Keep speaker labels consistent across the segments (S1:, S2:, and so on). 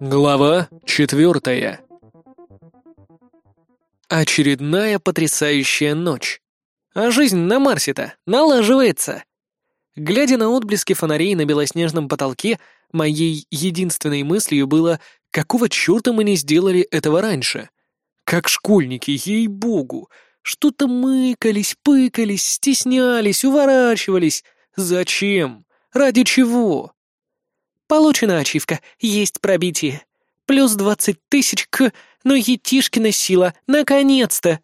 S1: Глава четвертая. Очередная потрясающая ночь. А жизнь на Марсе-то налаживается. Глядя на отблески фонарей на белоснежном потолке, моей единственной мыслью было, какого черта мы не сделали этого раньше? Как школьники, ей-богу! Что-то мыкались, пыкались, стеснялись, уворачивались. Зачем? Ради чего? Получена ачивка, есть пробитие. Плюс двадцать тысяч к... Ну, етишкина сила, наконец-то!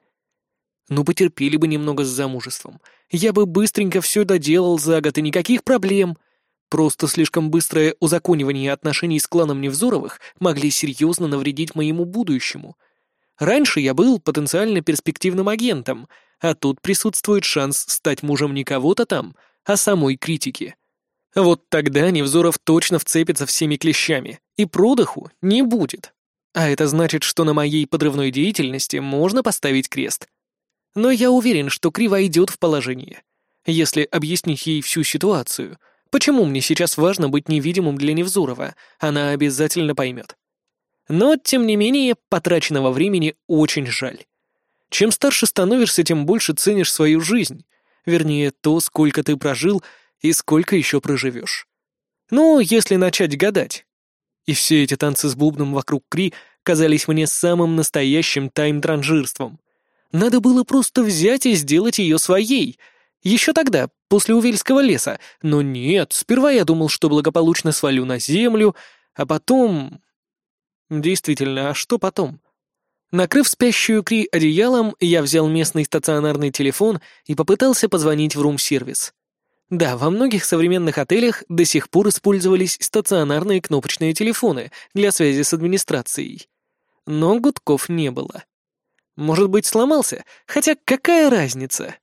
S1: Ну, потерпели бы немного с замужеством. Я бы быстренько все доделал за год, и никаких проблем. Просто слишком быстрое узаконивание отношений с кланом Невзоровых могли серьезно навредить моему будущему. Раньше я был потенциально перспективным агентом, а тут присутствует шанс стать мужем не кого-то там, а самой критики. Вот тогда Невзоров точно вцепится всеми клещами, и продыху не будет. А это значит, что на моей подрывной деятельности можно поставить крест. Но я уверен, что Крива идет в положение. Если объяснить ей всю ситуацию, почему мне сейчас важно быть невидимым для Невзорова, она обязательно поймет. Но, тем не менее, потраченного времени очень жаль. Чем старше становишься, тем больше ценишь свою жизнь. Вернее, то, сколько ты прожил и сколько еще проживешь. Ну, если начать гадать. И все эти танцы с бубном вокруг Кри казались мне самым настоящим тайм-транжирством. Надо было просто взять и сделать ее своей. Еще тогда, после Увельского леса. Но нет, сперва я думал, что благополучно свалю на землю, а потом... Действительно, а что потом? Накрыв спящую Кри одеялом, я взял местный стационарный телефон и попытался позвонить в рум-сервис. Да, во многих современных отелях до сих пор использовались стационарные кнопочные телефоны для связи с администрацией. Но гудков не было. Может быть, сломался? Хотя какая разница?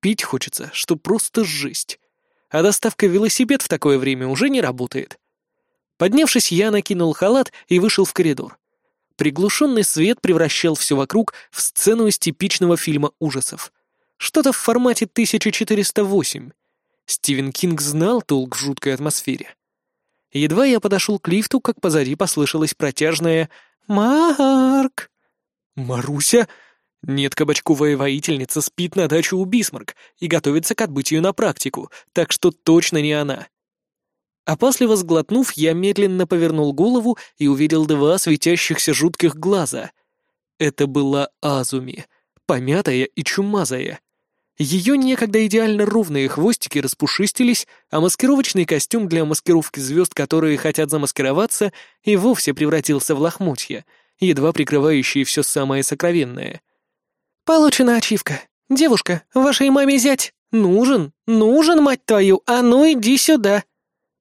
S1: Пить хочется, что просто жесть. А доставка велосипед в такое время уже не работает. Поднявшись, я накинул халат и вышел в коридор. Приглушенный свет превращал все вокруг в сцену из типичного фильма ужасов. Что-то в формате 1408. Стивен Кинг знал толк в жуткой атмосфере. Едва я подошел к лифту, как позади послышалось протяжное «Марк!». «Маруся?» Нет, кабачковая воительница спит на даче у Бисмарк и готовится к отбытию на практику, так что точно не она. Опасливо сглотнув, я медленно повернул голову и увидел два светящихся жутких глаза. Это была Азуми, помятая и чумазая. Ее некогда идеально ровные хвостики распушистились, а маскировочный костюм для маскировки звезд, которые хотят замаскироваться, и вовсе превратился в лохмотья, едва прикрывающие все самое сокровенное. «Получена ачивка. Девушка, вашей маме зять. Нужен, нужен, мать твою, а ну иди сюда.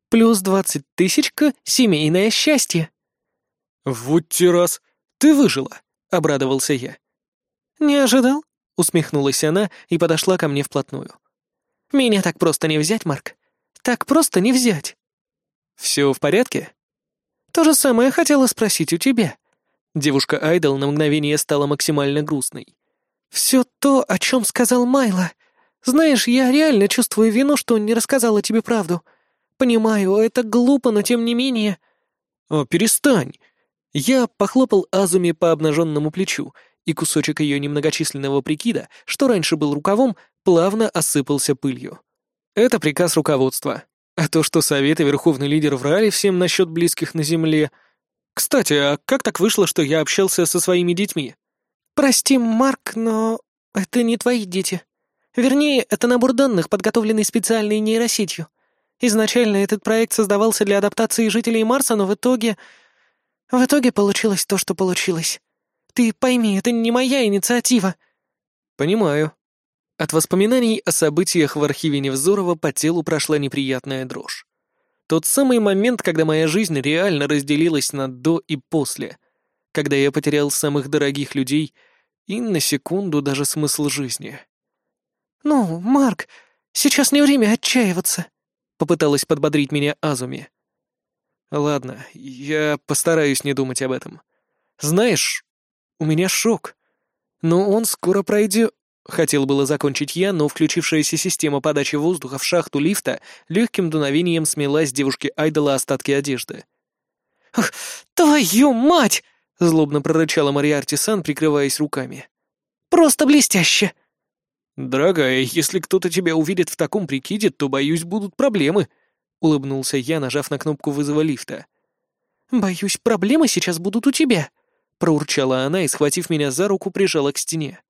S1: Плюс двадцать тысячка семейное счастье».
S2: «Вот те раз! Ты выжила!» — обрадовался я.
S1: «Не ожидал?» Усмехнулась она и подошла ко мне вплотную. «Меня так просто не взять, Марк. Так просто не взять».
S2: «Все в порядке?»
S1: «То же самое хотела спросить у тебя». Девушка Айдол на мгновение стала максимально грустной. «Все то, о чем сказал Майло. Знаешь, я реально чувствую вину, что не рассказала тебе правду. Понимаю, это глупо, но тем не менее...»
S2: «О, перестань!» Я похлопал Азуми по обнаженному плечу, и кусочек ее немногочисленного прикида, что раньше был рукавом, плавно осыпался пылью. Это приказ руководства. А то, что Совет и Верховный Лидер врали всем насчет близких на Земле... Кстати, а как так вышло, что я общался со своими детьми?
S1: Прости, Марк, но это не твои дети. Вернее, это набор данных, подготовленный специальной нейросетью. Изначально этот проект создавался для адаптации жителей Марса, но в итоге... В итоге получилось то, что получилось. Ты пойми, это не моя инициатива».
S2: «Понимаю». От воспоминаний о событиях в архиве Невзорова по телу прошла неприятная дрожь. Тот самый момент, когда моя жизнь реально разделилась на «до» и «после», когда я потерял самых дорогих людей и на секунду даже смысл жизни.
S1: «Ну, Марк, сейчас не время отчаиваться», — попыталась подбодрить меня Азуми.
S2: «Ладно, я постараюсь не думать об этом. Знаешь, у меня шок. Но он скоро пройдет. Хотел было закончить я, но включившаяся система подачи воздуха в шахту лифта легким дуновением смела с девушки Айдола остатки одежды.
S1: Твою мать!» — злобно прорычала Мариарти Сан, прикрываясь руками. «Просто блестяще!»
S2: «Дорогая, если кто-то тебя увидит в таком прикиде, то, боюсь, будут проблемы», — улыбнулся я, нажав на кнопку вызова лифта.
S1: «Боюсь, проблемы сейчас будут у тебя», — проурчала она и, схватив меня за руку, прижала к стене.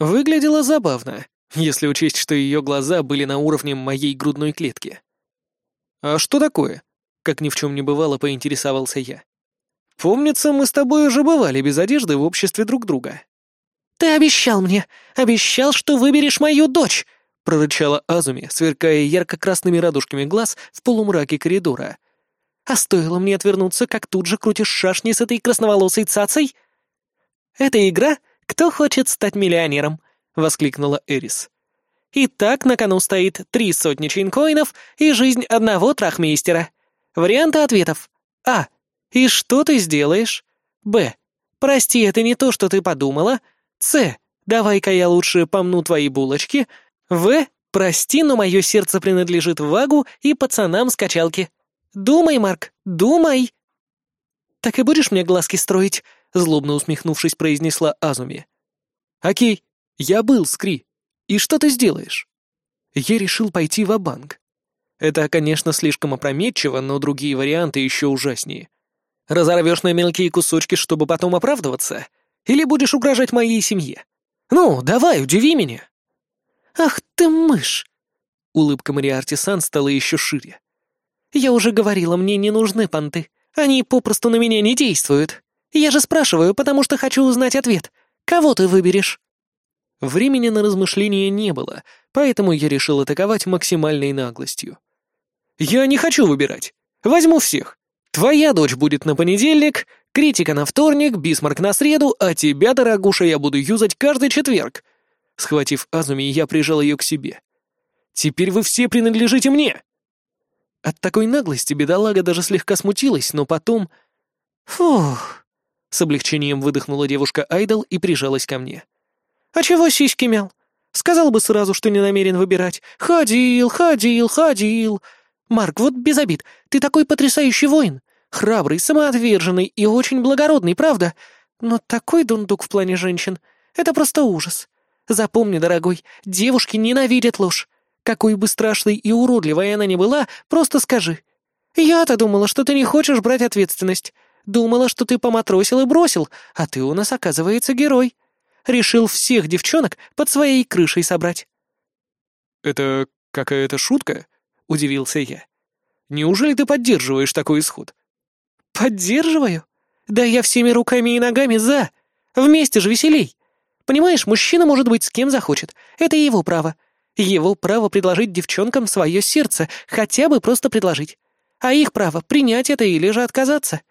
S2: Выглядело забавно, если учесть, что ее глаза были на уровне моей грудной клетки. «А что такое?» — как ни в чем не бывало, поинтересовался я. «Помнится, мы с тобой уже бывали без одежды в обществе друг друга».
S1: «Ты обещал мне, обещал, что выберешь мою дочь!» — прорычала Азуми, сверкая ярко-красными радужками глаз в полумраке коридора. «А стоило мне отвернуться, как тут же крутишь шашни с этой красноволосой цацей?» «Это игра «Кто хочет стать миллионером?» — воскликнула Эрис. «Итак, на кону стоит три сотни чейнкоинов и жизнь одного трахмейстера. Варианты ответов. А. И что ты сделаешь? Б. Прости, это не то, что ты подумала. С. Давай-ка я лучше помну твои булочки. В. Прости, но мое сердце принадлежит Вагу и пацанам с качалки. Думай, Марк, думай. Так и будешь мне глазки строить? Злобно усмехнувшись, произнесла Азуми.
S2: Окей, я был Скри. И что ты сделаешь? Я решил пойти в банк Это, конечно, слишком опрометчиво, но другие варианты еще ужаснее. Разорвешь на мелкие кусочки, чтобы потом оправдываться? Или будешь угрожать моей семье? Ну, давай, удиви меня!»
S1: «Ах ты мышь!» Улыбка Мариарти Сан стала еще шире. «Я уже говорила, мне не нужны понты. Они попросту на меня не действуют. Я же спрашиваю, потому что хочу узнать ответ. Кого ты выберешь?»
S2: Времени на размышления не было, поэтому я решил атаковать максимальной наглостью. «Я не хочу выбирать. Возьму всех. Твоя дочь будет на понедельник, критика на вторник, бисмарк на среду, а тебя, дорогуша, я буду юзать каждый четверг». Схватив Азуми, я прижал ее к себе. «Теперь вы все принадлежите мне!» От такой наглости бедолага даже слегка смутилась, но потом...
S1: «Фух!» — с облегчением выдохнула девушка-айдол и прижалась ко мне. «А чего сиськи мял? Сказал бы сразу, что не намерен выбирать. Ходил, ходил, ходил. Марк, вот без обид, ты такой потрясающий воин. Храбрый, самоотверженный и очень благородный, правда? Но такой дундук в плане женщин — это просто ужас. Запомни, дорогой, девушки ненавидят ложь. Какой бы страшной и уродливой она ни была, просто скажи. Я-то думала, что ты не хочешь брать ответственность. Думала, что ты поматросил и бросил, а ты у нас, оказывается, герой. Решил всех девчонок под своей крышей собрать.
S2: «Это какая-то шутка?» — удивился я. «Неужели ты поддерживаешь такой исход?»
S1: «Поддерживаю? Да я всеми руками и ногами за. Вместе же веселей. Понимаешь, мужчина может быть с кем захочет. Это его право. Его право предложить девчонкам свое сердце, хотя бы просто предложить. А их право принять это или же отказаться.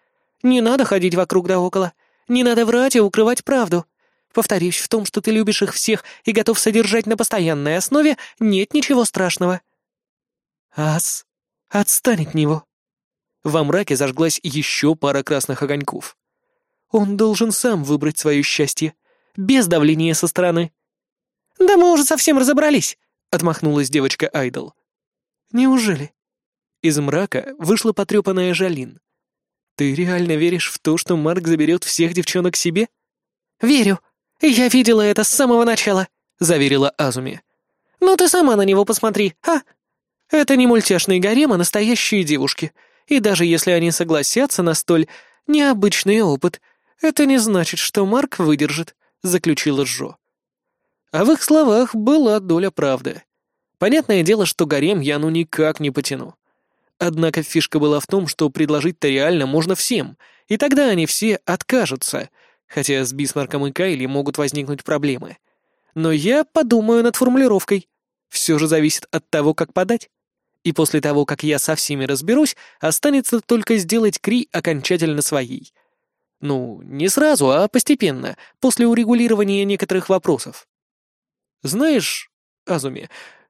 S1: Не надо ходить вокруг да около. Не надо врать и укрывать правду. Повторюсь, в том, что ты любишь их всех и готов содержать на постоянной основе, нет ничего страшного. Ас, отстань от него.
S2: Во мраке зажглась еще пара красных огоньков.
S1: Он должен сам выбрать свое счастье, без давления со стороны. «Да мы уже совсем разобрались», — отмахнулась девочка Айдол. «Неужели?»
S2: Из мрака вышла потрепанная Жалин. «Ты реально веришь в то, что Марк заберет всех девчонок себе?»
S1: «Верю. Я видела это с самого начала», — заверила Азуми. «Ну ты сама на него посмотри, а? Это не мультяшный гарем, а настоящие девушки. И даже если они согласятся на столь необычный опыт, это не значит, что Марк выдержит», — заключила Жо. А в их словах была доля правды. Понятное дело, что гарем я ну никак не потяну. Однако фишка была в том, что предложить-то реально можно всем, и тогда они все откажутся, хотя с Бисмарком и Кайли могут возникнуть проблемы. Но я подумаю над формулировкой. Все же зависит от того, как подать. И после того, как я со всеми разберусь, останется только сделать Кри окончательно своей. Ну, не сразу, а постепенно, после урегулирования некоторых вопросов. «Знаешь, Азуми,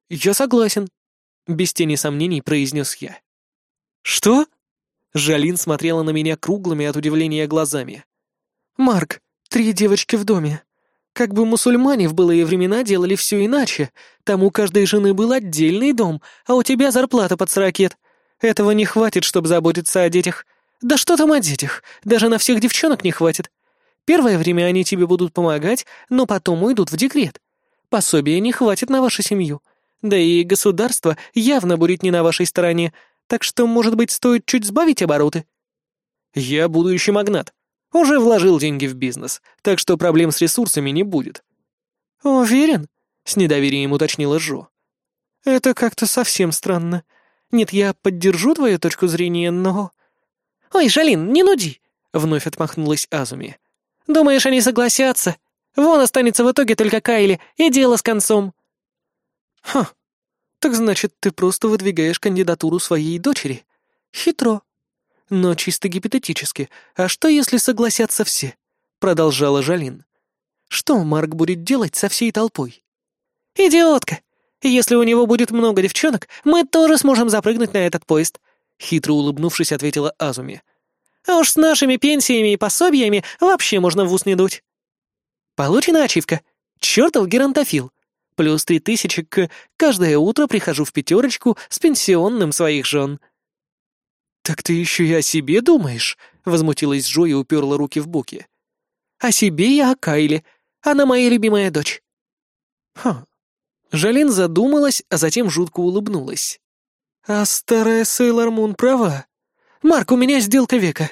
S1: я согласен», — без тени сомнений произнес я. «Что?» Жалин смотрела на меня круглыми от удивления глазами. «Марк, три девочки в доме. Как бы мусульмане в былые времена делали все иначе. Там у каждой жены был отдельный дом, а у тебя зарплата под сорокет. Этого не хватит, чтобы заботиться о детях. Да что там о детях? Даже на всех девчонок не хватит. Первое время они тебе будут помогать, но потом уйдут в декрет. Пособия не хватит на вашу семью. Да и государство явно будет не на вашей стороне, так что, может быть, стоит чуть сбавить обороты. Я будущий магнат. Уже вложил деньги в бизнес, так что проблем с ресурсами не будет. Уверен? С недоверием уточнила Жо. Это как-то совсем странно. Нет, я поддержу твою точку зрения, но... «Ой, Жалин, не нуди!» — вновь отмахнулась Азуми. «Думаешь, они согласятся? Вон останется в итоге только Кайли, и дело с концом». «Ха, так значит, ты просто выдвигаешь кандидатуру своей дочери? Хитро. Но чисто гипотетически, а что если согласятся все?» — продолжала Жалин. «Что Марк будет делать со всей толпой?» «Идиотка! Если у него будет много девчонок, мы тоже сможем запрыгнуть на этот поезд», — хитро улыбнувшись, ответила Азуми. «А уж с нашими пенсиями и пособиями вообще можно в ус не дуть». Получена ачивка. Чёртов геронтофил. Плюс три тысячи к «каждое утро прихожу в пятерочку с пенсионным своих жен». «Так ты еще и о себе думаешь?» — возмутилась Джо и уперла руки в боки. «О себе и о Кайле. Она моя любимая дочь». «Хм». Жалин задумалась, а затем жутко улыбнулась. «А старая Сейлор Мун права. Марк, у меня сделка века».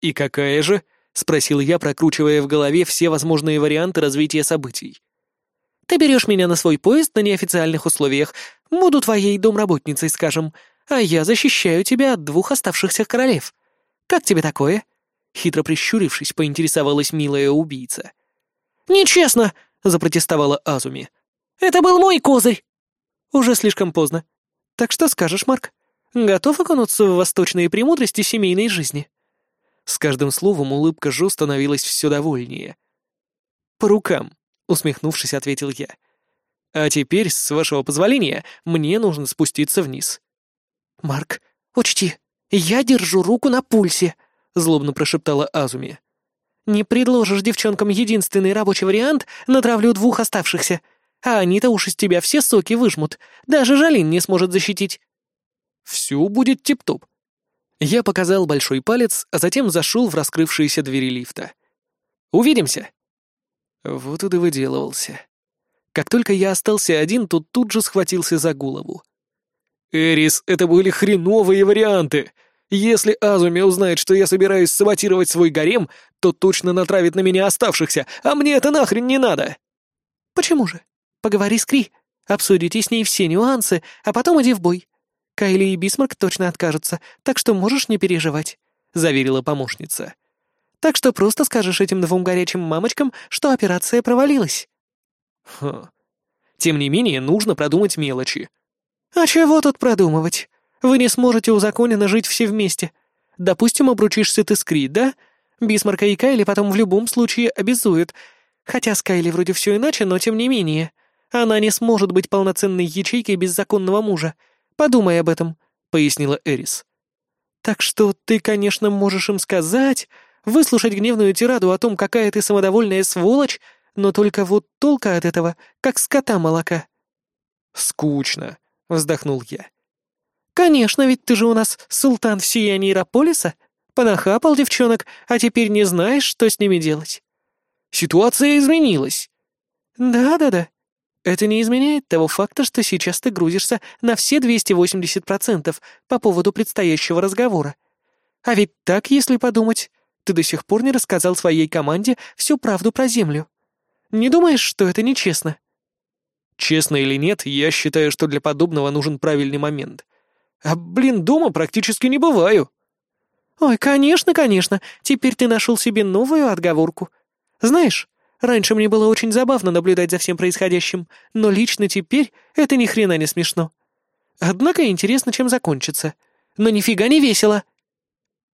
S1: «И какая же?» — спросил я, прокручивая в голове все возможные варианты развития событий. «Ты берешь меня на свой поезд на неофициальных условиях, буду твоей домработницей, скажем, а я защищаю тебя от двух оставшихся королев. Как тебе такое?» Хитро прищурившись, поинтересовалась милая убийца. «Нечестно!» — запротестовала Азуми. «Это был мой козырь!» «Уже слишком поздно. Так что скажешь, Марк? Готов окунуться в восточные премудрости семейной жизни?» С каждым словом улыбка Жо становилась все довольнее. «По рукам», — усмехнувшись, ответил я. «А теперь, с вашего позволения, мне нужно спуститься вниз». «Марк, учти, я держу руку на пульсе», — злобно прошептала Азуми. «Не предложишь девчонкам единственный рабочий вариант, натравлю двух оставшихся. А они-то уж из тебя все соки выжмут. Даже Жалин не сможет защитить». «Все будет тип-топ». Я показал большой палец, а затем зашел в раскрывшиеся двери лифта. «Увидимся!» Вот и довыделывался. Как только я остался один, то тут же схватился за голову. «Эрис, это были хреновые варианты! Если Азуми узнает, что я собираюсь саботировать свой гарем, то точно натравит на меня оставшихся, а мне это нахрен не надо!» «Почему же?» Поговори с Кри, обсудите с ней все нюансы, а потом иди в бой. Кайли и Бисмарк точно откажутся, так что можешь не переживать», — заверила помощница. «Так что просто скажешь этим двум горячим мамочкам, что операция провалилась». Хм. Тем не менее, нужно продумать мелочи. «А чего тут продумывать? Вы не сможете узаконенно жить все вместе. Допустим, обручишься ты с Кри, да? Бисмарка и Кайли потом в любом случае обязуют. Хотя с Кайли вроде все иначе, но тем не менее. Она не сможет быть полноценной ячейкой без законного мужа. Подумай об этом», — пояснила Эрис. «Так что ты, конечно, можешь им сказать, выслушать гневную тираду о том, какая ты самодовольная сволочь, но только вот толка от этого, как скота молока». «Скучно», — вздохнул я. «Конечно, ведь ты же у нас султан всей Анейрополиса. Понахапал девчонок, а теперь не знаешь, что с ними делать». «Ситуация изменилась». «Да-да-да. Это не изменяет того факта, что сейчас ты грузишься на все 280% по поводу предстоящего разговора. А ведь так, если подумать, ты до сих пор не рассказал своей команде всю правду про Землю. Не думаешь, что это нечестно? Честно или нет, я считаю, что для подобного нужен правильный момент. А, блин, дома практически не бываю. Ой, конечно, конечно, теперь ты нашел себе новую отговорку. Знаешь, Раньше мне было очень забавно наблюдать за всем происходящим, но лично теперь это ни хрена не смешно. Однако интересно, чем закончится. Но нифига не весело.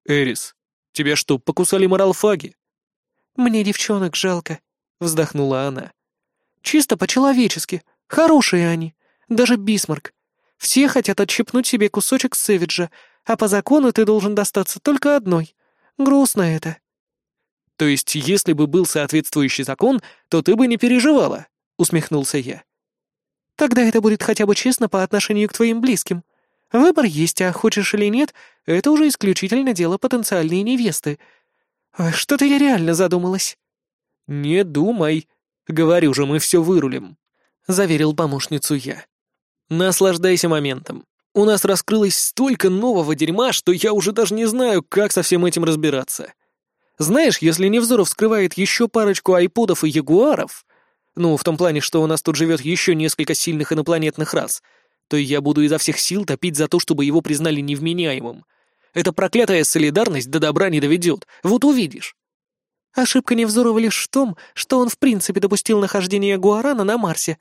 S1: Эрис, тебя что, покусали моралфаги? Мне девчонок жалко, вздохнула она. Чисто по-человечески. Хорошие они. Даже Бисмарк. Все хотят отщепнуть себе кусочек Сэвиджа, а по закону ты должен достаться только одной. Грустно это. То есть, если бы был соответствующий закон, то ты бы не переживала», — усмехнулся я. «Тогда это будет хотя бы честно по отношению к твоим близким.
S2: Выбор есть, а хочешь или нет, это уже исключительно дело потенциальной невесты. Что-то я реально задумалась».
S1: «Не думай. Говорю же, мы все вырулим», — заверил помощницу я. «Наслаждайся моментом. У нас раскрылось столько нового дерьма, что я уже даже не знаю, как со всем этим разбираться. Знаешь, если Невзоров скрывает еще парочку айподов и ягуаров, ну, в том плане, что у нас тут живет еще несколько сильных инопланетных рас, то я буду изо всех сил топить за то, чтобы его признали невменяемым. Эта проклятая солидарность до добра не доведет, вот увидишь.
S2: Ошибка Невзорова лишь в том, что он в принципе допустил нахождение Гуарана на Марсе.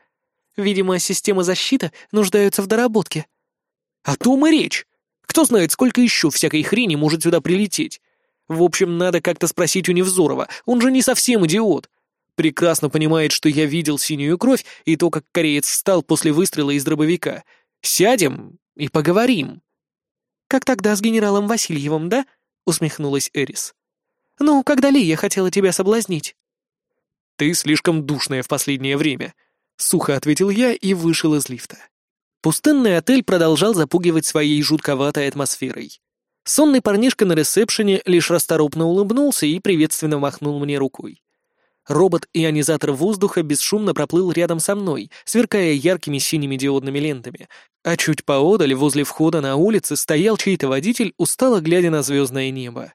S2: Видимо, системы защиты нуждаются в доработке.
S1: О том и речь. Кто знает, сколько еще всякой хрени может сюда прилететь. В общем, надо как-то спросить у Невзорова, он же не совсем идиот. Прекрасно понимает, что я видел синюю кровь и то, как кореец встал после выстрела из дробовика. Сядем и поговорим.
S2: «Как тогда с генералом Васильевым, да?» — усмехнулась Эрис. «Ну, когда Лия хотела тебя соблазнить?»
S1: «Ты слишком душная в последнее время», — сухо ответил я и вышел из лифта. Пустынный отель продолжал запугивать своей жутковатой атмосферой. Сонный парнишка на ресепшене лишь расторопно улыбнулся и приветственно махнул мне рукой. Робот-ионизатор воздуха бесшумно проплыл рядом со мной, сверкая яркими синими диодными лентами, а чуть поодаль, возле входа на улице, стоял чей-то водитель, устало глядя на звездное небо.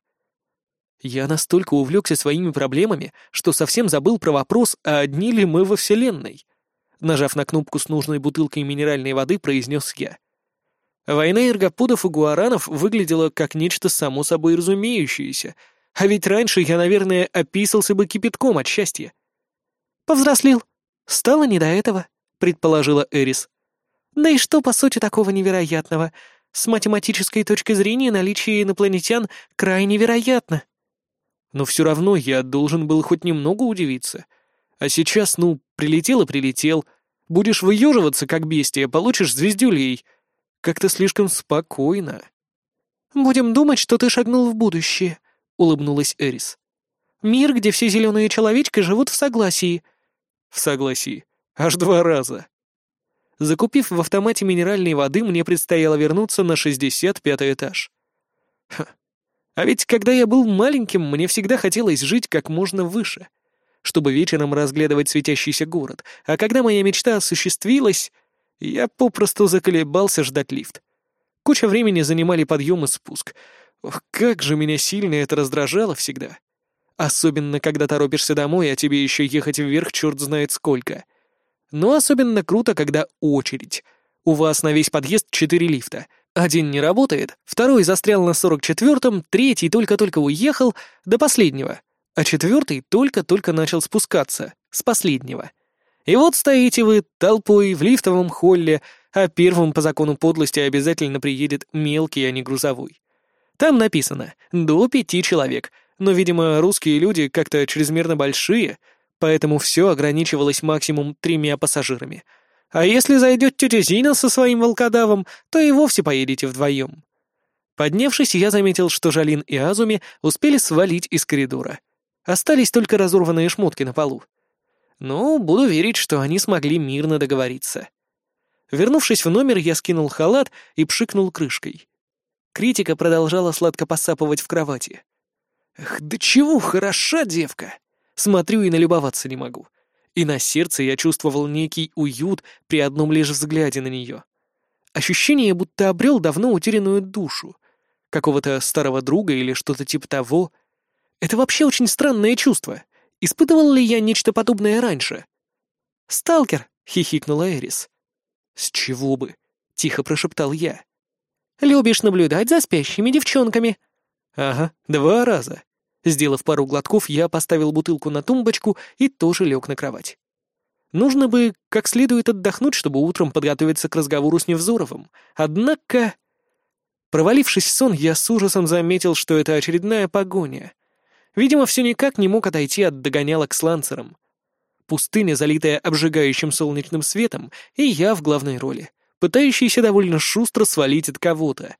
S1: Я настолько увлекся своими проблемами, что совсем забыл про вопрос, а одни ли мы во Вселенной. Нажав на кнопку с нужной бутылкой минеральной воды, произнес я. Война эргоподов и гуаранов выглядела как нечто само собой разумеющееся, а ведь раньше я, наверное, описался бы кипятком от счастья.
S2: «Повзрослел. Стало не до этого», — предположила Эрис. «Да и что, по сути, такого невероятного? С математической точки зрения наличие инопланетян крайне вероятно».
S1: Но все равно я должен был хоть немного удивиться. А сейчас, ну, прилетел и прилетел. Будешь выеживаться, как бестия, получишь звездюлей. Как-то слишком спокойно.
S2: «Будем думать, что ты шагнул в будущее», — улыбнулась Эрис. «Мир, где все зеленые человечки живут в согласии».
S1: «В согласии. Аж два раза». Закупив в автомате минеральной воды, мне предстояло вернуться на 65 этаж. Ха. А ведь когда я был маленьким, мне всегда хотелось жить как можно выше, чтобы вечером разглядывать светящийся город, а когда моя мечта осуществилась, я попросту заколебался ждать лифт. Куча времени занимали подъем и спуск. Ох, как же меня сильно это раздражало всегда. Особенно, когда торопишься домой, а тебе еще ехать вверх черт знает сколько. Но особенно круто, когда очередь. У вас на весь подъезд четыре лифта. Один не работает, второй застрял на 44-м, третий только-только уехал до последнего, а четвертый только-только начал спускаться с последнего — и вот стоите вы толпой в лифтовом холле, а первым по закону подлости обязательно приедет мелкий, а не грузовой. Там написано «до пяти человек», но, видимо, русские люди как-то чрезмерно большие, поэтому все ограничивалось максимум тремя пассажирами. А если зайдет тетя Зина со своим волкодавом, то и вовсе поедете вдвоем. Поднявшись, я заметил, что Жалин и Азуми успели свалить из коридора. Остались только разорванные шмотки на полу. Но буду верить, что они смогли мирно договориться. Вернувшись в номер, я скинул халат и пшикнул крышкой. Критика продолжала сладко посапывать в кровати. Эх, да чего хороша девка! Смотрю и налюбоваться не могу. И на сердце я чувствовал некий уют при одном лишь взгляде на нее. Ощущение, будто обрел давно утерянную душу. Какого-то старого друга или что-то типа того. Это вообще очень странное чувство. Испытывал ли я нечто подобное раньше? «Сталкер!» — хихикнула Эрис. «С чего бы?» — тихо прошептал я. «Любишь наблюдать за спящими девчонками?» «Ага, два раза». Сделав пару глотков, я поставил бутылку на тумбочку и тоже лег на кровать. Нужно бы как следует отдохнуть, чтобы утром подготовиться к разговору с Невзоровым. Однако... Провалившись в сон, я с ужасом заметил, что это очередная погоня. Видимо, все никак не мог отойти от догонялок с ланцером. Пустыня, залитая обжигающим солнечным светом, и я в главной роли, пытающийся довольно шустро свалить от кого-то.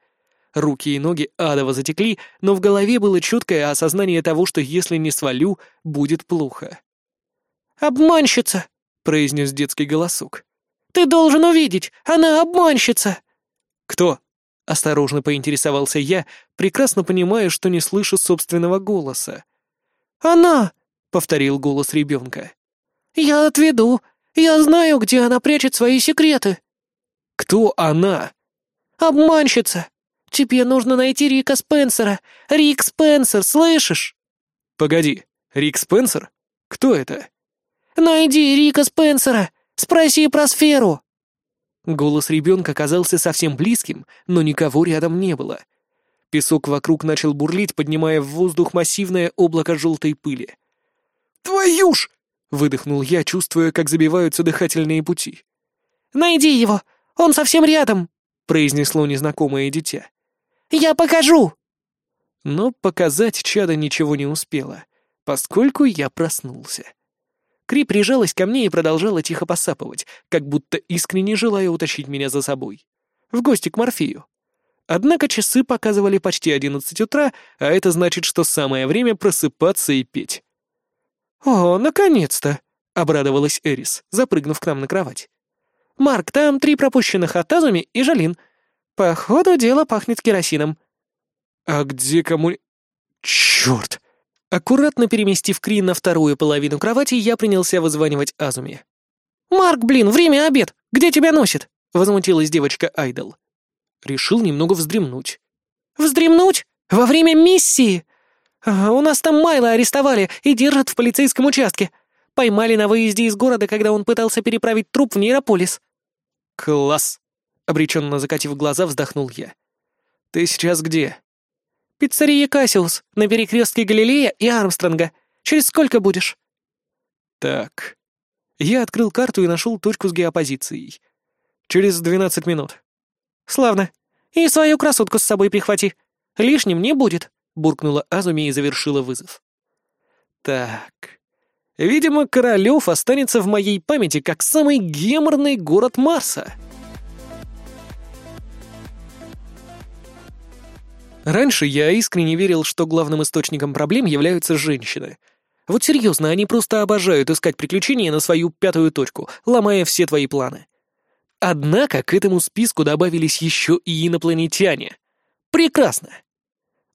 S1: Руки и ноги адово затекли, но в голове было четкое осознание того, что если не свалю, будет плохо.
S2: «Обманщица!» — произнес детский голосок. «Ты должен увидеть! Она обманщица!»
S1: «Кто?»
S2: — осторожно поинтересовался я, прекрасно понимая, что не слышу собственного голоса.
S1: «Она!»
S2: — повторил голос ребенка.
S1: «Я отведу. Я знаю, где она прячет свои секреты».
S2: «Кто она?»
S1: «Обманщица. Тебе нужно найти Рика Спенсера. Рик Спенсер, слышишь?»
S2: «Погоди, Рик Спенсер? Кто это?»
S1: «Найди Рика Спенсера. Спроси про сферу».
S2: Голос ребенка казался совсем близким, но никого рядом не было. Песок вокруг начал бурлить, поднимая в воздух массивное облако желтой пыли. «Твою ж!» — выдохнул я, чувствуя, как забиваются дыхательные пути.
S1: «Найди его! Он совсем рядом!»
S2: — произнесло незнакомое дитя.
S1: «Я покажу!»
S2: Но показать чада ничего не успела, поскольку я проснулся. Кри прижалась ко мне и продолжала тихо посапывать, как будто искренне желая утащить меня за собой. В гости к Морфею. Однако часы показывали почти одиннадцать утра, а это значит, что самое время просыпаться и петь.
S1: «О, наконец-то!»
S2: — обрадовалась Эрис, запрыгнув к нам на кровать.
S1: «Марк, там три пропущенных от Азуми и Жалин. Походу, дело пахнет керосином».
S2: «А где кому...» «Чёрт!» Аккуратно переместив Кри на вторую половину кровати, я принялся вызванивать Азуми.
S1: «Марк, блин, время обед! Где тебя носит?» — возмутилась девочка Айдол.
S2: Решил немного вздремнуть.
S1: «Вздремнуть? Во время миссии? у нас там Майла арестовали и держат в полицейском участке. Поймали на выезде из города, когда он пытался переправить труп в нейрополис».
S2: «Класс!» — обреченно закатив глаза, вздохнул я. «Ты сейчас где?»
S1: «Пиццерия Кассиус, на перекрестке Галилея и Армстронга. Через сколько будешь?»
S2: «Так...» Я открыл карту и нашел точку с геопозицией. «Через двенадцать минут».
S1: «Славно. И свою красотку с собой прихвати. Лишним не будет», — буркнула Азуми и завершила вызов.
S2: «Так...» Видимо, Королёв останется в моей памяти как самый геморный город Марса. Раньше я искренне верил, что главным источником проблем являются женщины. Вот серьезно, они просто обожают искать приключения на свою пятую точку, ломая все твои планы. Однако к этому списку добавились еще и инопланетяне. Прекрасно.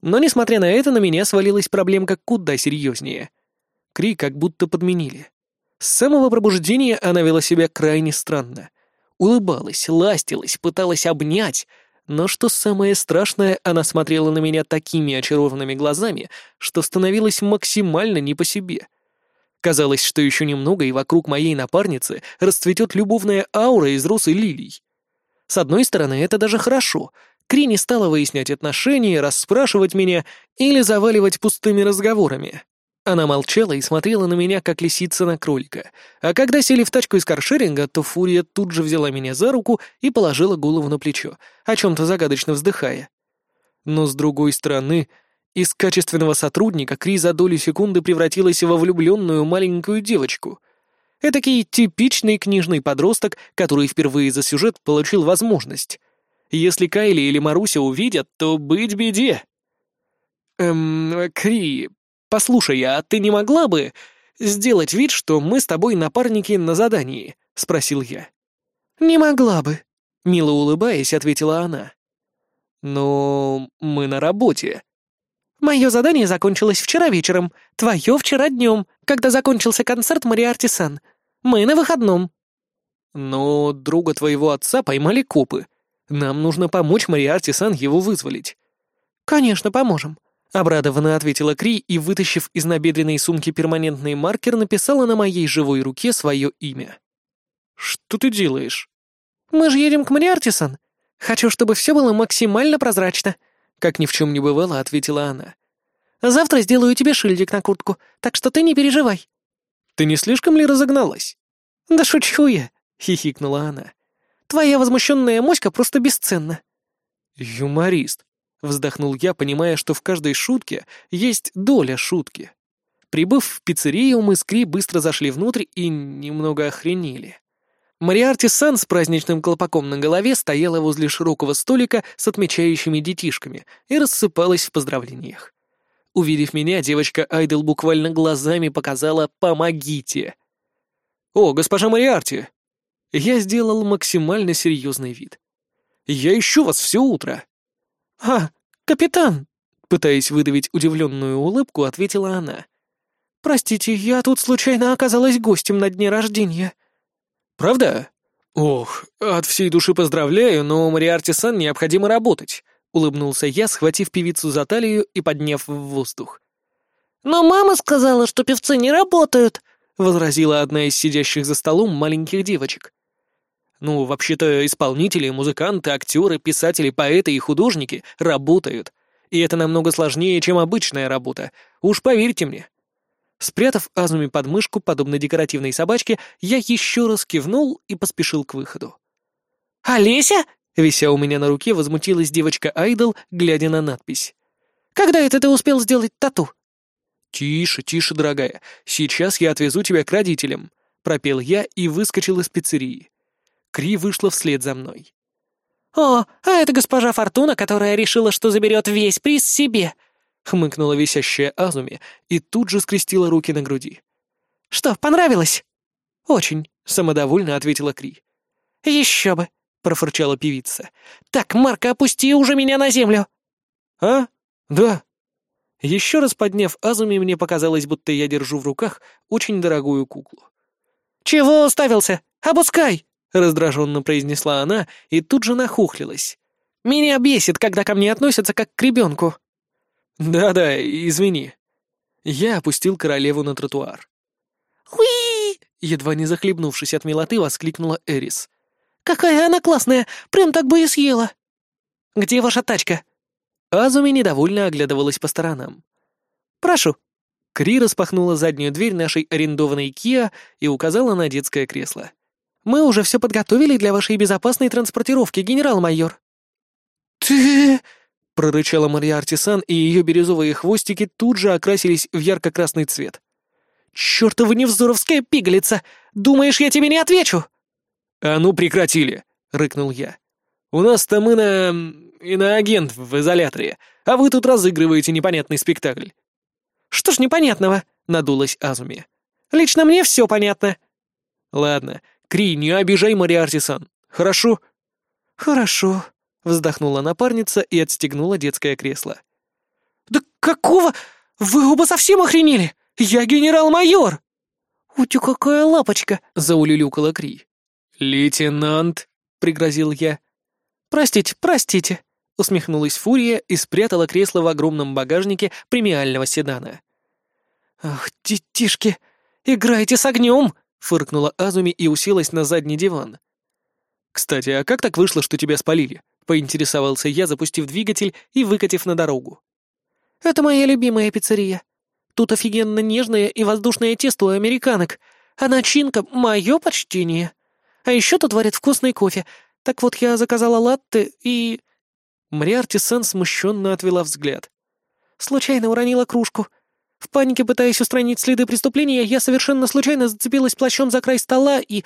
S2: Но, несмотря на это, на меня свалилась проблемка куда серьезнее. Кри как будто подменили. С самого пробуждения она вела себя крайне странно. Улыбалась, ластилась, пыталась обнять — но что самое страшное, она смотрела на меня такими очарованными глазами, что становилось максимально не по себе. Казалось, что еще немного, и вокруг моей напарницы расцветет любовная аура из роз и лилий. С одной стороны, это даже хорошо. Кри не стала выяснять отношения, расспрашивать меня или заваливать пустыми разговорами. Она молчала и смотрела на меня, как лисица на кролика. А когда сели в тачку из каршеринга, то Фурия тут же взяла меня за руку и положила голову на плечо, о чем-то загадочно вздыхая. Но с другой стороны, из качественного сотрудника Кри за долю секунды превратилась во влюбленную маленькую девочку. Этакий типичный книжный подросток, который впервые за сюжет получил возможность. Если Кайли или Маруся увидят, то быть беде. «Эм, Кри, «Послушай, а ты не могла бы сделать вид, что мы с тобой напарники на задании?» — спросил я.
S1: «Не могла бы», —
S2: мило улыбаясь, ответила она. «Но мы на работе».
S1: «Мое задание закончилось вчера вечером, твое вчера днем, когда закончился концерт Мариарти Сан. Мы на выходном».
S2: «Но друга твоего отца поймали копы. Нам нужно помочь Мариарти Сан его вызволить».
S1: «Конечно, поможем.
S2: Обрадованно ответила Кри и, вытащив из набедренной сумки перманентный маркер, написала на моей живой руке свое имя. «Что ты делаешь?»
S1: «Мы же едем к Мариартисон. Хочу, чтобы все было максимально прозрачно», — как ни в чем не бывало, ответила она. «Завтра сделаю тебе шильдик на куртку, так что ты не переживай».
S2: «Ты не слишком ли разогналась?»
S1: «Да шучу я», — хихикнула она. «Твоя возмущенная моська просто бесценна».
S2: «Юморист. Вздохнул я, понимая, что в каждой шутке есть доля шутки. Прибыв в пиццерию, мы с Кри быстро зашли внутрь и немного охренели. Мариарти Сан с праздничным колпаком на голове стояла возле широкого столика с отмечающими детишками и рассыпалась в поздравлениях. Увидев меня, девочка Айдел буквально глазами показала «помогите». «О, госпожа Мариарти!» Я сделал максимально серьезный вид. «Я ищу вас все утро!»
S1: «А, капитан!» Пытаясь выдавить удивленную улыбку, ответила она. «Простите, я тут случайно оказалась гостем на дне рождения».
S2: «Правда? Ох, от всей души поздравляю, но Мариарти-сан необходимо работать», — улыбнулся я, схватив певицу за талию и подняв в воздух.
S1: «Но мама сказала, что певцы не работают», —
S2: возразила одна из сидящих за столом маленьких девочек. «Ну, вообще-то исполнители, музыканты, актеры, писатели, поэты и художники работают. И это намного сложнее, чем обычная работа. Уж поверьте мне». Спрятав Азуми под мышку, подобно декоративной собачке, я еще раз кивнул и поспешил к выходу.
S1: «Олеся?» — вися у меня на руке, возмутилась девочка-айдол, глядя на надпись. «Когда это ты успел сделать тату?»
S2: «Тише, тише, дорогая. Сейчас я отвезу тебя к родителям», — пропел я и выскочил из пиццерии. Кри вышла вслед за мной.
S1: «О, а это госпожа Фортуна, которая решила, что заберет весь приз себе!» — хмыкнула висящая Азуми и тут же скрестила руки на груди. «Что, понравилось?»
S2: «Очень», — самодовольно ответила Кри.
S1: «Еще бы!» — профырчала певица. «Так, Марка, опусти уже меня на землю!»
S2: «А? Да». Еще раз подняв Азуми, мне показалось, будто я держу в руках очень дорогую куклу.
S1: «Чего уставился? Опускай!»
S2: — раздраженно произнесла она и тут же нахухлилась.
S1: «Меня бесит, когда ко мне относятся как к ребенку».
S2: «Да-да, извини». Я опустил королеву на тротуар.
S1: «Уи!»
S2: — едва не захлебнувшись от милоты, воскликнула Эрис.
S1: «Какая она классная! Прям так бы и съела!» «Где ваша тачка?»
S2: Азуми недовольно оглядывалась по сторонам.
S1: «Прошу».
S2: Кри распахнула заднюю дверь нашей арендованной Киа и указала на детское кресло.
S1: Мы уже все подготовили для вашей безопасной транспортировки, генерал-майор».
S2: «Ты...» — прорычала Мария Артисан, и ее бирюзовые хвостики тут же окрасились в ярко-красный цвет.
S1: «Чёртова невзоровская пигалица! Думаешь, я тебе не отвечу?»
S2: «А ну, прекратили!» — рыкнул я. «У нас-то мы на... иноагент в изоляторе, а вы тут разыгрываете непонятный спектакль».
S1: «Что ж непонятного?» — надулась Азуми. «Лично мне все понятно».
S2: «Ладно, Кри, не обижай Мариарти-сан, хорошо?»
S1: «Хорошо», — вздохнула напарница и отстегнула детское кресло. «Да какого? Вы оба совсем охренели? Я генерал-майор!» «Утю, какая лапочка!» — заулюлюкала Кри.
S2: «Лейтенант!» — пригрозил я.
S1: «Простите, простите!» — усмехнулась Фурия и спрятала кресло в огромном багажнике премиального седана. «Ах, детишки, играйте с огнем!» — фыркнула Азуми и уселась на задний диван.
S2: «Кстати, а как так вышло, что тебя спалили?» — поинтересовался я, запустив двигатель и выкатив на дорогу.
S1: «Это моя любимая пиццерия. Тут офигенно нежное и воздушное тесто у американок, а начинка — мое почтение. А еще тут варят вкусный кофе. Так вот я заказала латте и...»
S2: Мриарти-сан смущенно отвела взгляд.
S1: «Случайно уронила кружку. В панике, пытаясь устранить следы преступления, я совершенно случайно зацепилась плащом за край стола и...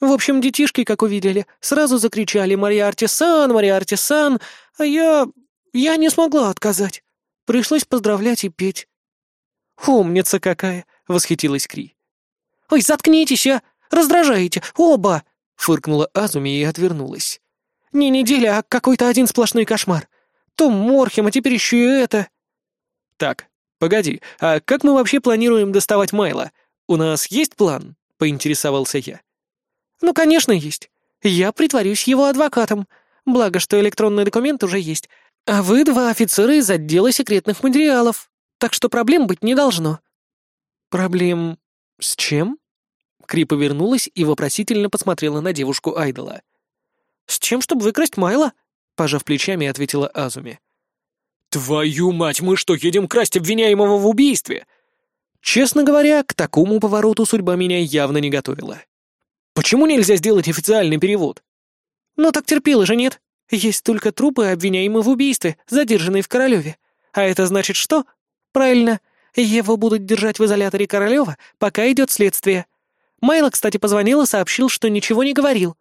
S1: В общем, детишки, как увидели, сразу закричали «Мария Артисан! Мария Артисан!», а я... я не смогла отказать. Пришлось поздравлять и петь.
S2: «Умница какая!» — восхитилась Кри.
S1: «Ой, заткнитесь, а! Раздражаете! Оба!»
S2: — фыркнула Азуми и отвернулась.
S1: «Не неделя, а какой-то один сплошной кошмар. То Морхем, а теперь еще и это...»
S2: «Так, «Погоди, а как мы вообще планируем доставать Майла? У нас есть план?» — поинтересовался я.
S1: «Ну, конечно, есть. Я притворюсь его адвокатом. Благо, что электронный документ уже есть. А вы два офицера из отдела секретных материалов. Так что проблем быть не должно».
S2: «Проблем с чем?» Кри повернулась и вопросительно посмотрела на девушку Айдола.
S1: «С чем, чтобы выкрасть Майла?»
S2: — пожав плечами, ответила Азуми. «Твою мать, мы что, едем красть обвиняемого в убийстве?» Честно говоря, к такому повороту судьба меня явно не готовила. Почему нельзя сделать официальный перевод?
S1: Ну так терпила же нет. Есть только трупы, обвиняемые в убийстве, задержанные в Королеве. А это значит что? Правильно, его будут держать в изоляторе Королева, пока идет следствие. Майло, кстати, позвонил и сообщил, что ничего не говорил.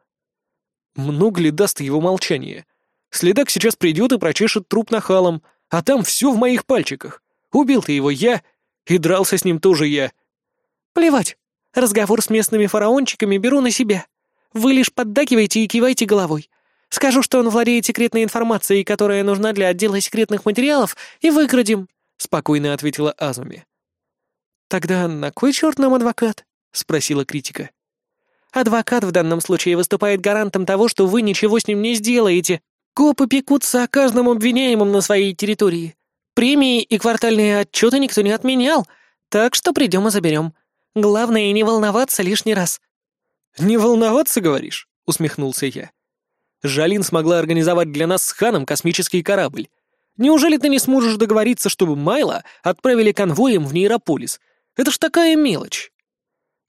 S2: Много ли даст его молчание? Следак сейчас придет и прочешет труп нахалом, а там все в моих пальчиках. Убил ты его я, и дрался с ним тоже я.
S1: Плевать. Разговор с местными фараончиками беру на себя. Вы лишь поддакивайте и кивайте головой. Скажу, что он владеет секретной информацией, которая нужна для отдела секретных материалов, и выкрадем», — спокойно ответила Азуми.
S2: «Тогда на кой черт нам адвокат?» — спросила критика.
S1: «Адвокат в данном случае выступает гарантом того, что вы ничего с ним не сделаете. Копы пекутся о каждом обвиняемом на своей территории. Премии и квартальные отчеты никто не отменял, так что придем и заберем. Главное, не волноваться лишний раз».
S2: «Не волноваться, говоришь?» — усмехнулся я. «Жалин смогла организовать для нас с Ханом космический корабль. Неужели ты не сможешь договориться, чтобы Майла отправили конвоем в Нейрополис? Это ж такая мелочь!»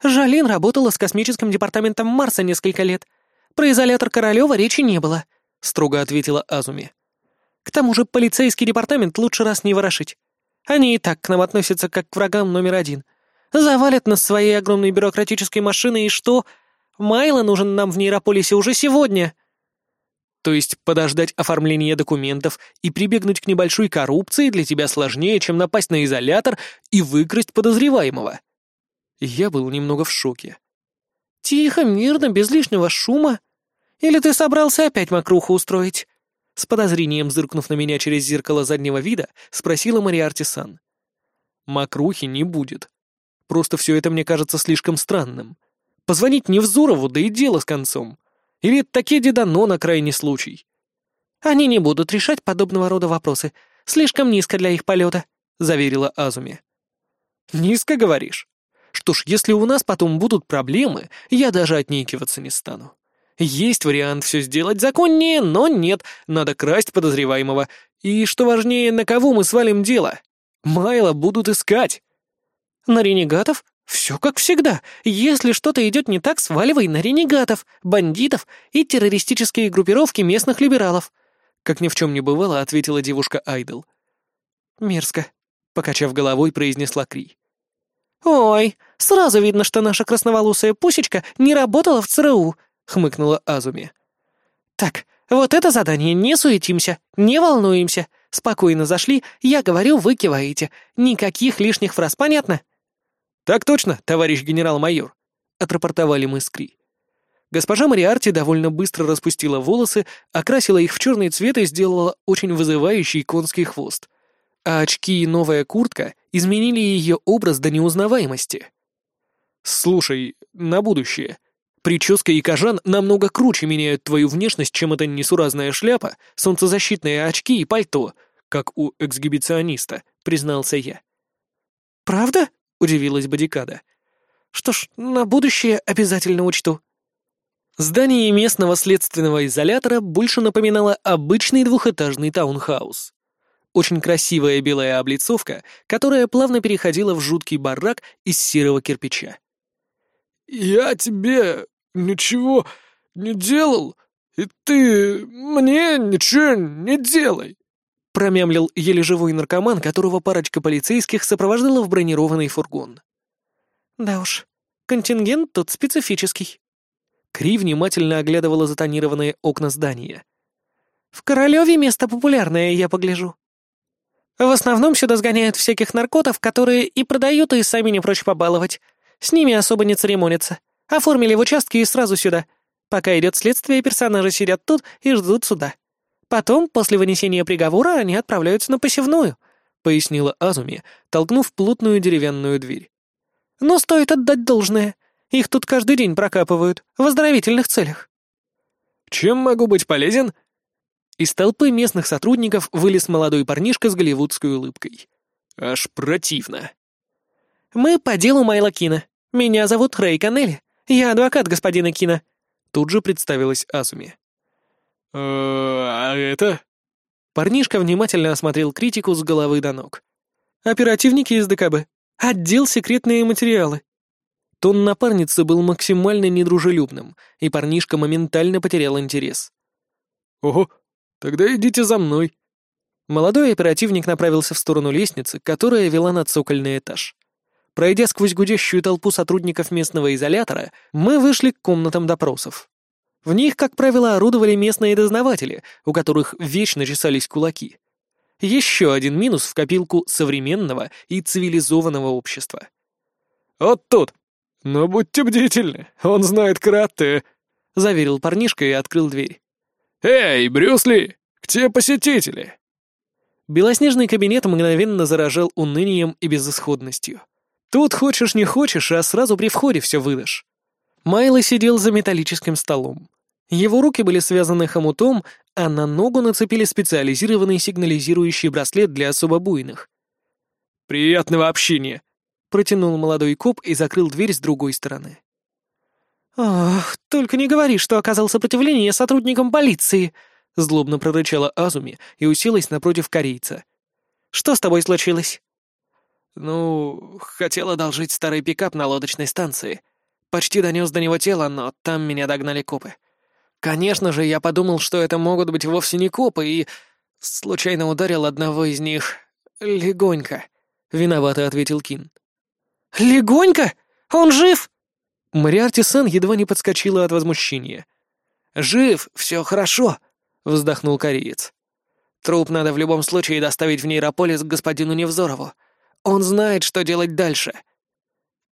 S1: Жалин работала с космическим департаментом Марса несколько лет. Про изолятор Королева речи не было, — строго ответила Азуми. К тому же полицейский департамент лучше раз не ворошить. Они и так к нам относятся как к врагам номер один. Завалят нас своей огромной бюрократической машиной, и что? Майло нужен нам в нейрополисе уже сегодня.
S2: То есть подождать оформления документов и прибегнуть к небольшой коррупции для тебя сложнее, чем напасть на изолятор и выкрасть подозреваемого. Я был немного в шоке.
S1: «Тихо, мирно, без лишнего шума. Или ты собрался опять мокруху устроить?»
S2: С подозрением зыркнув на меня через зеркало заднего вида, спросила Мариарти Сан. «Мокрухи не будет. Просто все это мне кажется слишком странным. Позвонить Невзорову, да и дело с концом. Или таки дано на крайний случай?»
S1: «Они не будут решать подобного рода вопросы. Слишком низко для их полета», — заверила Азуми.
S2: «Низко, говоришь? Что ж, если у нас потом будут проблемы, я даже отнекиваться не стану. Есть вариант все сделать законнее, но нет, надо красть подозреваемого. И, что важнее, на кого мы свалим дело? Майла будут искать.
S1: На ренегатов? Все как всегда. Если что-то идет не так, сваливай на ренегатов, бандитов и террористические группировки местных либералов.
S2: Как ни в чем не бывало, ответила девушка Айдол.
S1: Мерзко, покачав головой, произнесла Кри. «Ой, сразу видно, что наша красноволосая пусечка не работала в ЦРУ», хмыкнула Азуми. «Так, вот это задание, не суетимся, не волнуемся. Спокойно зашли, я говорю, вы киваете. Никаких лишних фраз, понятно?»
S2: «Так точно, товарищ генерал-майор», — отрапортовали мы с Кри. Госпожа Мариарти довольно быстро распустила волосы, окрасила их в черный цвет и сделала очень вызывающий конский хвост. А очки и новая куртка изменили ее образ до неузнаваемости. «Слушай, на будущее», Прическа и кожан намного круче меняют твою внешность, чем эта несуразная шляпа, солнцезащитные очки и пальто, как у эксгибициониста, признался я.
S1: «Правда?» — удивилась Бодикада. «Что ж, на будущее обязательно учту».
S2: Здание местного следственного изолятора больше напоминало обычный двухэтажный таунхаус. Очень красивая белая облицовка, которая плавно переходила в жуткий барак из серого кирпича.
S3: «Я тебе ничего не делал, и ты мне ничего не делай!»
S2: промямлил еле живой наркоман, которого парочка полицейских сопровождала в бронированный фургон.
S1: «Да уж, контингент тут специфический».
S2: Кри внимательно оглядывала затонированные окна здания.
S1: «В Королеве место популярное, я погляжу. В основном сюда сгоняют всяких наркотов, которые и продают, и сами не прочь побаловать. С ними особо не церемонятся. Оформили в участке и сразу сюда. Пока идет следствие, персонажи сидят тут и ждут суда. Потом, после вынесения приговора, они отправляются на посевную», — пояснила Азуми, толкнув плотную деревянную дверь. «Но стоит отдать должное. Их тут каждый день прокапывают, в оздоровительных целях».
S2: «Чем могу быть полезен?» Из толпы местных сотрудников вылез молодой парнишка с голливудской улыбкой. Аж противно.
S1: «Мы по делу Майла Кина. Меня зовут Рэй Каннелли. Я адвокат господина Кина».
S2: Тут же представилась Азуми.
S3: «Э, «А это?»
S2: Парнишка внимательно осмотрел критику с головы до ног. «Оперативники из ДКБ. Отдел секретные материалы». Тон напарницы был максимально недружелюбным, и парнишка моментально потерял интерес.
S3: «Ого, тогда идите за мной».
S2: Молодой оперативник направился в сторону лестницы, которая вела на цокольный этаж. Пройдя сквозь гудящую толпу сотрудников местного изолятора, мы вышли к комнатам допросов. В них, как правило, орудовали местные дознаватели, у которых вечно чесались кулаки. Еще один минус в копилку современного и цивилизованного общества.
S3: «Вот тут! Но будьте бдительны, он знает карате!»
S2: — заверил парнишка и открыл дверь.
S3: Эй, Брюсли, где посетители?»
S2: Белоснежный кабинет мгновенно заражал унынием и безысходностью. Тут хочешь не хочешь, а сразу при входе все выдашь. Майло сидел за металлическим столом. Его руки были связаны хомутом, а на ногу нацепили специализированный сигнализирующий браслет для особо буйных.
S3: «Приятного общения!»
S2: — протянул молодой коп и закрыл дверь с другой стороны. «Ах, только не говори, что оказал сопротивление сотрудникам полиции!» — злобно прорычала Азуми и уселась напротив корейца. «Что с тобой случилось?»
S1: «Ну, хотел одолжить старый пикап на лодочной станции. Почти донес до него тело, но там меня догнали копы. Конечно же, я подумал, что это могут быть вовсе не копы, и случайно ударил одного из них легонько», — виновато ответил Кин.
S2: «Легонько? Он жив?»
S1: Мариарти-сан едва не подскочила от возмущения. «Жив, все хорошо», — вздохнул кореец. «Труп надо в любом случае доставить в нейрополис к господину Невзорову. Он знает, что делать дальше».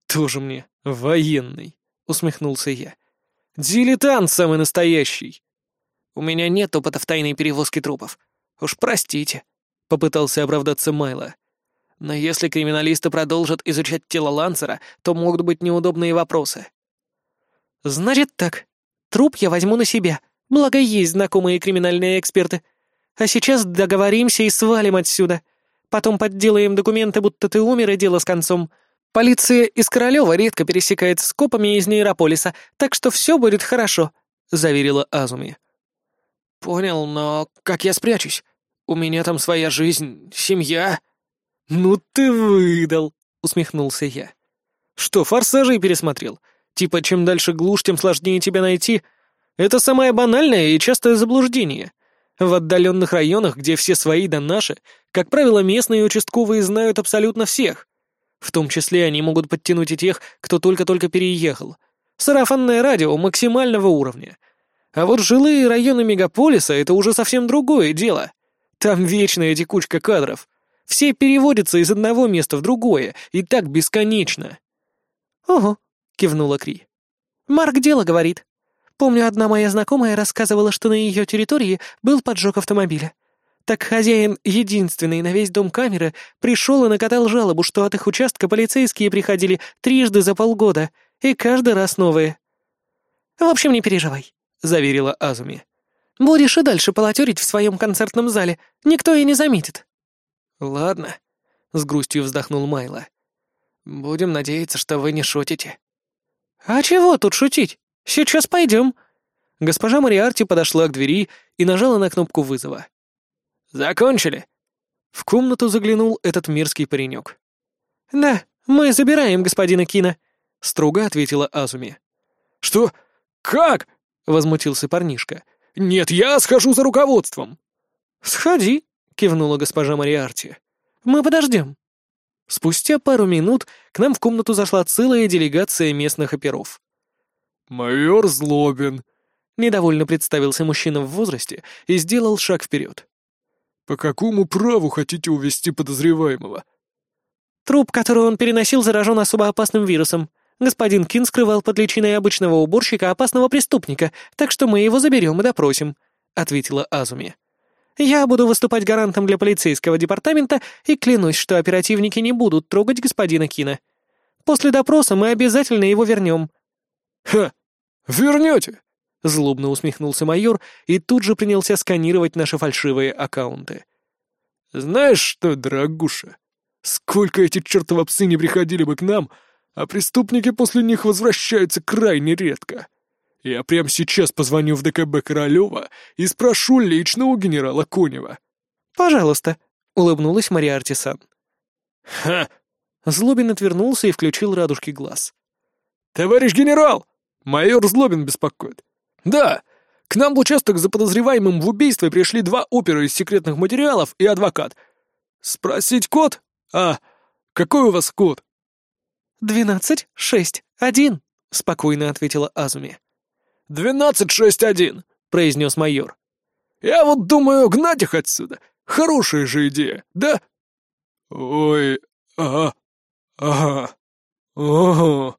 S2: «Тоже мне военный», — усмехнулся я. «Дилетант самый настоящий».
S1: «У меня нет опыта в тайной перевозке трупов. Уж простите», — попытался оправдаться Майло. «Но если криминалисты продолжат изучать тело Лансера, то могут быть неудобные вопросы».
S2: «Значит так. Труп я возьму на себя, благо есть знакомые криминальные эксперты. А сейчас договоримся и свалим отсюда. Потом подделаем документы, будто ты умер, и дело с концом. Полиция из Королева редко пересекается с копами из Нейрополиса, так что все будет хорошо», — заверила Азуми.
S1: «Понял, но как я спрячусь? У меня там своя жизнь, семья».
S2: «Ну ты выдал», — усмехнулся я. «Что, форсажей пересмотрел? Типа, чем дальше глушь, тем сложнее тебя найти? Это самое банальное и частое заблуждение. В отдаленных районах, где все свои да наши, как правило, местные участковые знают абсолютно всех. В том числе они могут подтянуть и тех, кто только-только переехал. Сарафанное радио максимального уровня. А вот жилые районы мегаполиса — это уже совсем другое дело. Там вечная текучка кадров. Все переводятся из одного места в другое, и так бесконечно. «Ого», — кивнула Кри. «Марк дело говорит. Помню, одна моя знакомая рассказывала, что на ее территории был поджог автомобиля. Так хозяин, единственный на весь дом камеры, пришел и накатал жалобу, что от их участка полицейские приходили трижды за полгода, и каждый раз новые. «В общем, не переживай», — заверила Азуми. «Будешь и дальше полотерить в своем концертном зале, никто и не заметит».
S1: «Ладно», — с грустью вздохнул Майло. «Будем надеяться, что вы не шутите».
S2: «А чего тут шутить? Сейчас пойдем». Госпожа Мариарти подошла к двери и нажала на кнопку вызова.
S1: «Закончили?»
S2: В комнату заглянул этот мерзкий паренек. «Да, мы забираем господина Кина», — строго ответила Азуми.
S3: «Что? Как?» — возмутился парнишка. «Нет, я схожу за руководством».
S2: «Сходи», — кивнула госпожа Мариарти. «Мы подождем». Спустя пару минут к нам в комнату зашла целая делегация местных оперов.
S3: «Майор Злобин», —
S2: недовольно представился мужчина в возрасте и сделал шаг вперед.
S3: «По какому праву хотите увести подозреваемого?»
S2: «Труп, который он переносил, заражен особо опасным вирусом. Господин Кин скрывал под личиной обычного уборщика опасного преступника, так что мы его заберем и допросим», — ответила Азуми. «Я буду выступать гарантом для полицейского департамента и клянусь, что оперативники не будут трогать господина Кина. После допроса мы обязательно его вернем».
S3: «Ха! Вернете?»
S2: Злобно усмехнулся майор и тут же принялся сканировать наши фальшивые аккаунты.
S3: «Знаешь что, дорогуша, сколько эти чертовы псы не приходили бы к нам, а преступники после них возвращаются крайне редко. Я прямо сейчас позвоню в ДКБ Королева и спрошу лично у генерала Конева».
S2: «Пожалуйста», — улыбнулась Мария Артисан.
S3: «Ха!»
S2: Злобин отвернулся и включил радужки глаз.
S3: «Товарищ генерал! Майор Злобин беспокоит. «Да, к нам в участок за подозреваемым в убийстве пришли два опера из секретных материалов и адвокат. Спросить код? А, какой у вас код?»
S2: «Двенадцать, шесть, один», — спокойно ответила Азуми.
S3: «Двенадцать, шесть, один», — произнес майор. «Я вот думаю, гнать их отсюда. Хорошая же идея, да?» «Ой, ага, ага, ого,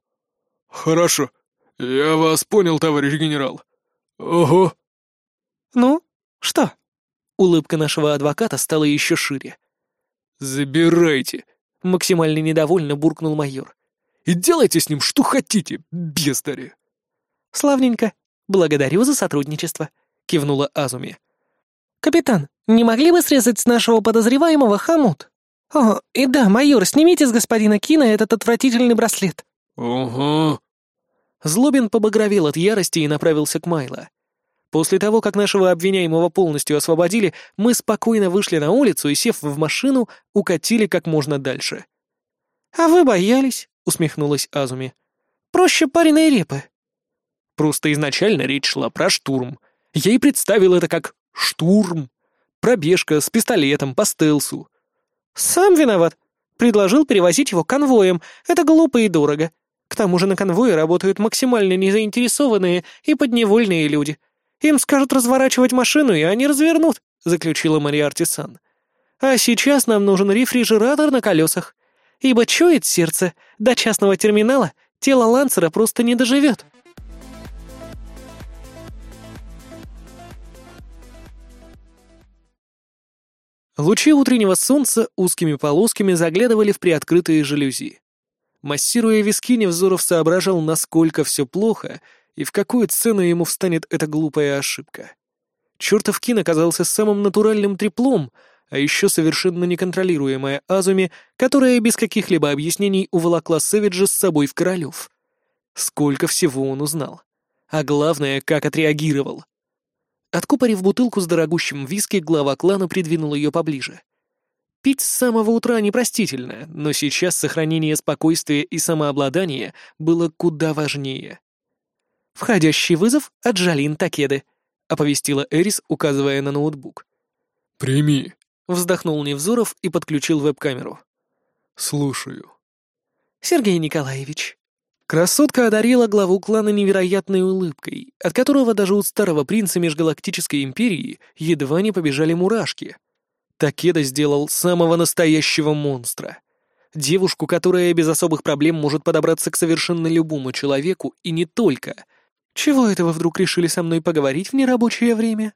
S3: хорошо. Я вас понял, товарищ генерал. «Ого!»
S1: «Ну, что?» Улыбка нашего адвоката стала еще шире.
S3: «Забирайте!»
S1: — максимально недовольно буркнул майор.
S3: «И делайте с ним что хотите, бездари!»
S1: «Славненько. Благодарю за сотрудничество», — кивнула Азуми. «Капитан, не могли бы срезать с нашего подозреваемого хомут? О, и да, майор, снимите с господина Кина этот отвратительный браслет».
S3: «Ага».
S1: Злобин побагровел от ярости и направился к Майло. После того, как нашего обвиняемого полностью освободили, мы спокойно вышли на улицу и, сев в машину, укатили как можно дальше. «А вы боялись?» — усмехнулась Азуми. «Проще пареной репы». Просто изначально речь шла про штурм. Я и представил это как штурм. Пробежка с пистолетом по стелсу. «Сам виноват. Предложил перевозить его конвоем. Это глупо и дорого. К тому же на конвое работают максимально незаинтересованные и подневольные люди. Им скажут разворачивать машину, и они развернут», — заключила Мариарти Сан. «А сейчас нам нужен рефрижератор на колесах, ибо чует сердце, до частного терминала тело Лансера просто не доживет». Лучи утреннего солнца узкими полосками заглядывали в приоткрытые жалюзи. Массируя виски, Невзоров соображал, насколько все плохо и в какую цену ему встанет эта глупая ошибка. Чертов Кин оказался самым натуральным треплом, а еще совершенно неконтролируемая Азуми, которая без каких-либо объяснений уволокла Сэвиджа с собой в Королев. Сколько всего он узнал. А главное, как отреагировал. Откупорив бутылку с дорогущим виски, глава клана придвинул ее поближе. Пить с самого утра непростительно, но сейчас сохранение спокойствия и самообладания было куда важнее. «Входящий вызов от Жалин Такеды», — оповестила Эрис, указывая на ноутбук.
S3: «Прими», —
S1: вздохнул Невзоров и подключил веб-камеру.
S3: «Слушаю».
S1: «Сергей Николаевич». Красотка одарила главу клана невероятной улыбкой, от которого даже у старого принца Межгалактической Империи едва не побежали мурашки. Такеда сделал самого настоящего монстра. Девушку, которая без особых проблем может подобраться к совершенно любому человеку, и не только, «Чего это вы вдруг решили со мной поговорить в нерабочее время?»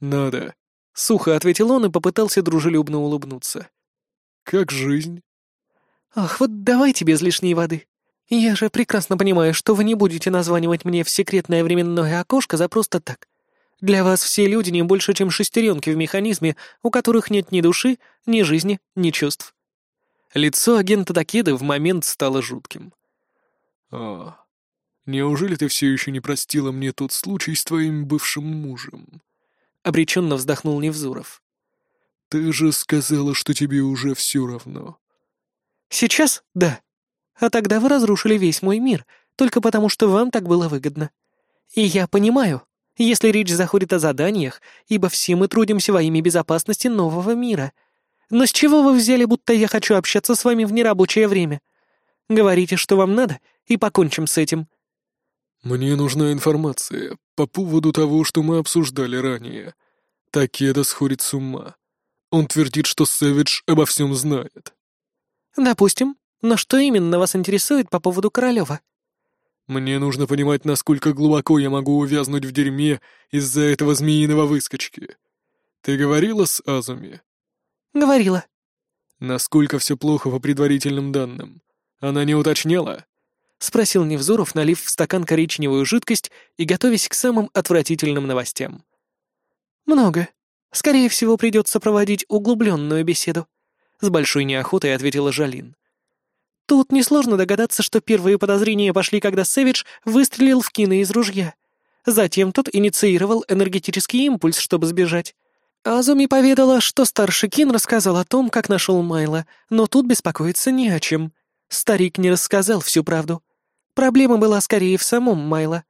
S3: «Надо», —
S1: сухо ответил он и попытался дружелюбно улыбнуться.
S3: «Как жизнь?»
S1: «Ах, вот давайте без лишней воды. Я же прекрасно понимаю, что вы не будете названивать мне в секретное временное окошко за просто так. Для вас все люди не больше, чем шестеренки в механизме, у которых нет ни души, ни жизни, ни чувств». Лицо агента Такеды в момент стало жутким.
S3: «А, Неужели ты все еще не простила мне тот случай с твоим бывшим мужем?»
S1: Обреченно вздохнул Невзуров.
S3: «Ты же сказала, что тебе уже все равно».
S1: «Сейчас — да. А тогда вы разрушили весь мой мир, только потому что вам так было выгодно. И я понимаю, если речь заходит о заданиях, ибо все мы трудимся во имя безопасности нового мира. Но с чего вы взяли, будто я хочу общаться с вами в нерабочее время? Говорите, что вам надо, и покончим с этим.
S3: «Мне нужна информация по поводу того, что мы обсуждали ранее. Такеда сходит с ума. Он твердит, что Сэвидж обо всем знает».
S1: «Допустим. Но что именно вас интересует по поводу Королева?»
S3: «Мне нужно понимать, насколько глубоко я могу увязнуть в дерьме из-за этого змеиного выскочки. Ты говорила с Азуми?»
S1: «Говорила».
S3: «Насколько все плохо по предварительным данным? Она не уточняла?»
S1: — спросил Невзоров, налив в стакан коричневую жидкость и готовясь к самым отвратительным новостям. «Много. Скорее всего, придется проводить углубленную беседу», — с большой неохотой ответила Жалин. «Тут несложно догадаться, что первые подозрения пошли, когда Сэвидж выстрелил в Кина из ружья. Затем тот инициировал энергетический импульс, чтобы сбежать. Азуми поведала, что старший Кин рассказал о том, как нашел Майла, но тут беспокоиться не о чем. Старик не рассказал всю правду. Проблема была скорее в самом Майло.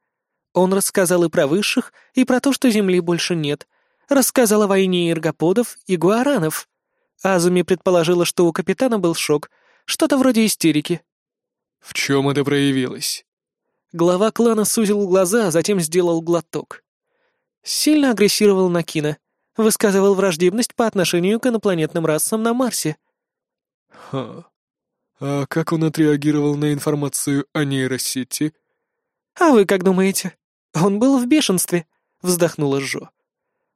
S1: Он рассказал и про высших, и про то, что Земли больше нет. Рассказал о войне эргоподов и гуаранов. Азуми предположила, что у капитана был шок, что-то вроде истерики.
S3: «В чем это проявилось?»
S1: Глава клана сузил глаза, а затем сделал глоток. Сильно агрессировал на Кина, высказывал враждебность по отношению к инопланетным расам на Марсе.
S3: «Ха, а как он отреагировал на информацию о нейросети?
S1: «А вы как думаете? Он был в бешенстве», — вздохнула Жо.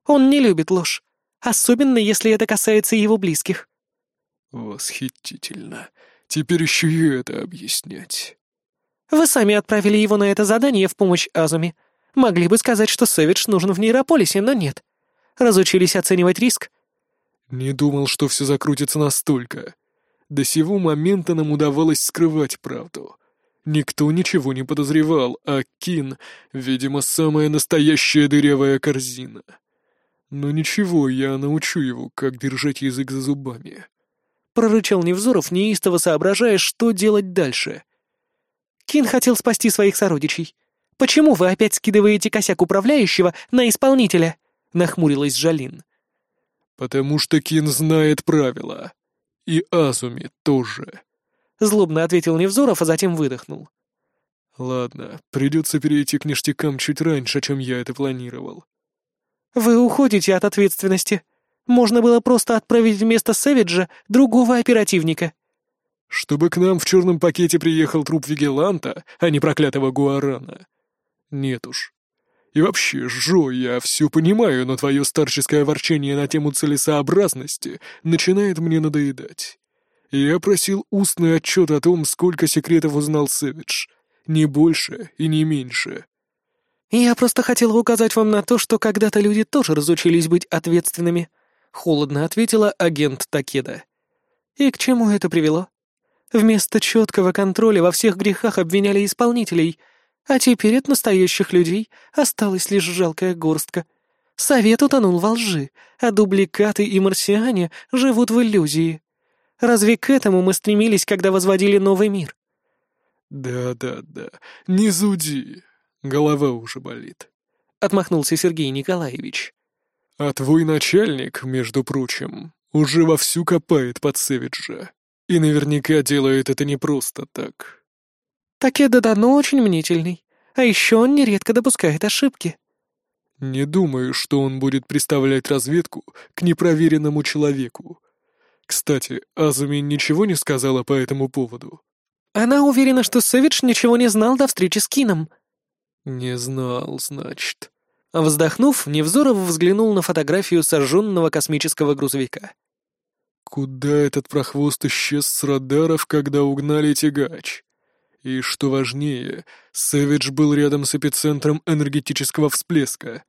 S1: Он не любит ложь, особенно если это касается его близких».
S3: «Восхитительно. Теперь еще и это объяснять».
S1: «Вы сами отправили его на это задание в помощь Азуме. Могли бы сказать, что Сэвидж нужен в нейрополисе, но нет. Разучились оценивать риск?»
S3: «Не думал, что все закрутится настолько. До сего момента нам удавалось скрывать правду. Никто ничего не подозревал, а Кин, видимо, самая настоящая дырявая корзина. Но ничего, я научу его, как держать язык за зубами».
S1: Прорычал Невзоров, неистово соображая, что делать дальше. Кин хотел спасти своих сородичей. Почему вы опять скидываете косяк управляющего на исполнителя?» — нахмурилась Жалин.
S3: «Потому что Кин знает правила. И Азуми тоже», —
S1: злобно ответил Невзоров, а затем выдохнул.
S3: «Ладно, придется перейти к ништякам чуть раньше, чем я это планировал».
S1: «Вы уходите от ответственности. Можно было просто отправить вместо Сэвиджа другого оперативника».
S3: «Чтобы к нам в черном пакете приехал труп Вигеланта, а не проклятого Гуарана. Нет уж. И вообще, Жо, я все понимаю, но твое старческое ворчание на тему целесообразности начинает мне надоедать. Я просил устный отчет о том, сколько секретов узнал Сэвидж. Не больше и не меньше.
S1: Я просто хотел указать вам на то, что когда-то люди тоже разучились быть ответственными, холодно ответила агент Такеда. И к чему это привело? Вместо четкого контроля во всех грехах обвиняли исполнителей — а теперь от настоящих людей осталась лишь жалкая горстка. Совет утонул во лжи, а дубликаты и марсиане живут в иллюзии. Разве к этому мы стремились, когда возводили новый мир?
S3: «Да-да-да, не зуди, голова уже болит», — отмахнулся Сергей Николаевич. «А твой начальник, между прочим, уже вовсю копает под Сэвиджа. И наверняка делает это не просто так.
S1: Такеда давно очень мнительный, а еще он нередко допускает ошибки».
S3: «Не думаю, что он будет представлять разведку к непроверенному человеку. Кстати, Азуми ничего не сказала по этому поводу?»
S1: «Она уверена, что Сэвидж ничего не знал до встречи с Кином».
S3: «Не знал, значит».
S1: Вздохнув, Невзоров взглянул на фотографию сожженного космического грузовика.
S3: «Куда этот прохвост исчез с радаров, когда угнали тягач?» И, что важнее, Сэвидж был рядом с эпицентром энергетического всплеска.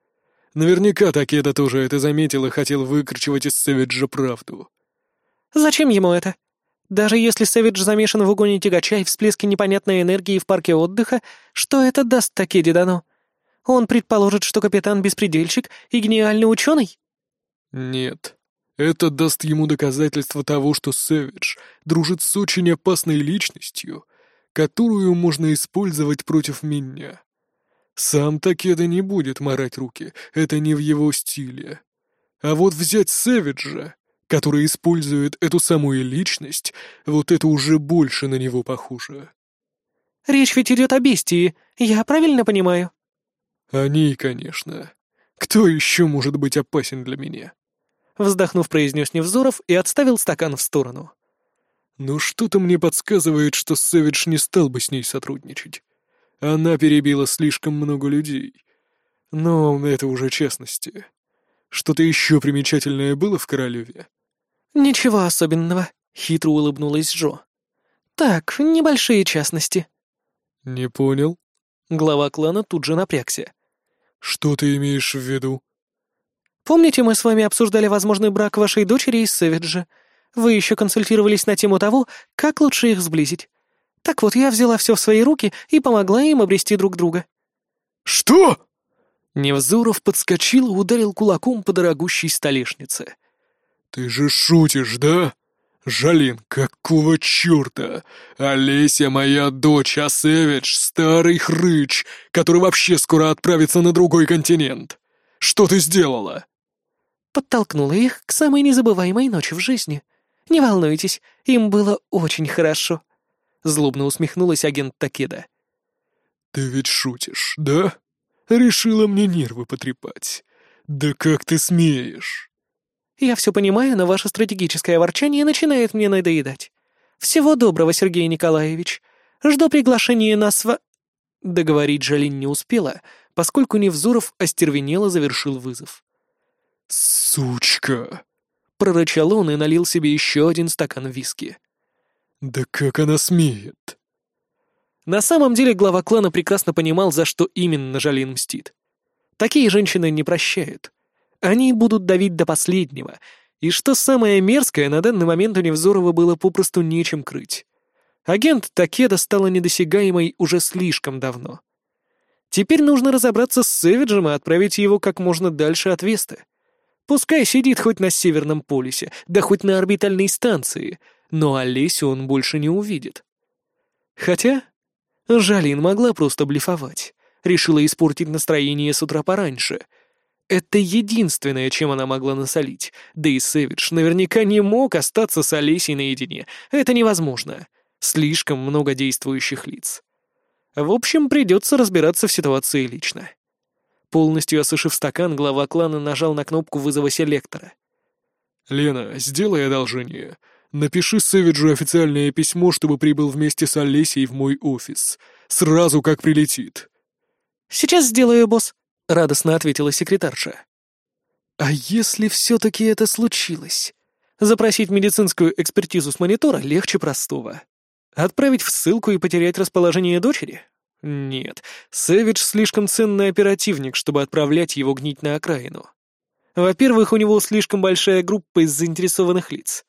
S3: Наверняка Такеда тоже это заметил и хотел выкручивать из Сэвиджа правду.
S1: «Зачем ему это? Даже если Сэвидж замешан в угоне тягача и всплеске непонятной энергии в парке отдыха, что это даст Такеде Дано? Он предположит, что капитан — беспредельщик и гениальный ученый?»
S3: «Нет», это даст ему доказательство того, что Сэвидж дружит с очень опасной личностью, которую можно использовать против меня. Сам Такеда не будет морать руки, это не в его стиле. А вот взять Сэвиджа, который использует эту самую личность, вот это уже больше на него похоже.
S1: Речь ведь идет о бестии, я правильно понимаю?
S3: О ней, конечно. Кто еще может быть опасен для меня?
S1: Вздохнув, произнес Невзоров и отставил стакан в сторону.
S3: Но что-то мне подсказывает, что Сэвидж не стал бы с ней сотрудничать. Она перебила слишком много людей. Но это уже честности. Что-то еще примечательное было в Королеве?
S1: «Ничего особенного», — хитро улыбнулась Джо. «Так, небольшие частности».
S3: «Не понял».
S1: Глава клана тут же напрягся.
S3: «Что ты имеешь в виду?»
S1: «Помните, мы с вами обсуждали возможный брак вашей дочери и Сэвиджа?» Вы еще консультировались на тему того, как лучше их сблизить. Так вот, я взяла все в свои руки и помогла им обрести друг друга».
S3: «Что?»
S1: Невзоров подскочил и ударил кулаком по дорогущей столешнице.
S3: «Ты же шутишь, да? Жалин, какого черта? Олеся моя дочь, а Сэвидж — старый хрыч, который вообще скоро отправится на другой континент. Что ты сделала?»
S1: Подтолкнула их к самой незабываемой ночи в жизни. Не волнуйтесь, им было очень хорошо», — злобно усмехнулась агент Такеда.
S3: «Ты ведь шутишь, да? Решила мне нервы потрепать. Да как ты смеешь?»
S1: «Я все понимаю, но ваше стратегическое ворчание начинает мне надоедать. Всего доброго, Сергей Николаевич. Жду приглашения на сва...» Договорить Жалин не успела, поскольку Невзоров остервенело завершил вызов.
S3: «Сучка!»
S2: — прорычал он и налил себе еще один стакан виски.
S3: «Да как она смеет!»
S2: На самом деле глава клана прекрасно понимал, за что именно Жалин мстит. Такие женщины не прощают. Они будут давить до последнего, и что самое мерзкое, на данный момент у Невзорова было попросту нечем крыть. Агент Такеда стала недосягаемой уже слишком давно. Теперь нужно разобраться с Сэвиджем и отправить его как можно дальше от Весты. Пускай сидит хоть на Северном полюсе, да хоть на орбитальной станции, но Олесю он больше не увидит. Хотя Жалин могла просто блефовать, решила испортить настроение с утра пораньше. Это единственное, чем она могла насолить, да и Сэвидж наверняка не мог остаться с Олесей наедине, это невозможно. Слишком много действующих лиц. В общем, придется разбираться в ситуации лично. Полностью осушив стакан, глава клана нажал на кнопку вызова селектора.
S3: «Лена, сделай одолжение. Напиши Сэвиджу официальное письмо, чтобы прибыл вместе с Олесей в мой офис. Сразу как прилетит».
S2: «Сейчас сделаю, босс», — радостно ответила секретарша. «А если все-таки это случилось?» Запросить медицинскую экспертизу с монитора легче простого. Отправить в ссылку и потерять расположение дочери? Нет, Сэвидж слишком ценный оперативник, чтобы отправлять его гнить на окраину. Во-первых, у него слишком большая группа из заинтересованных лиц.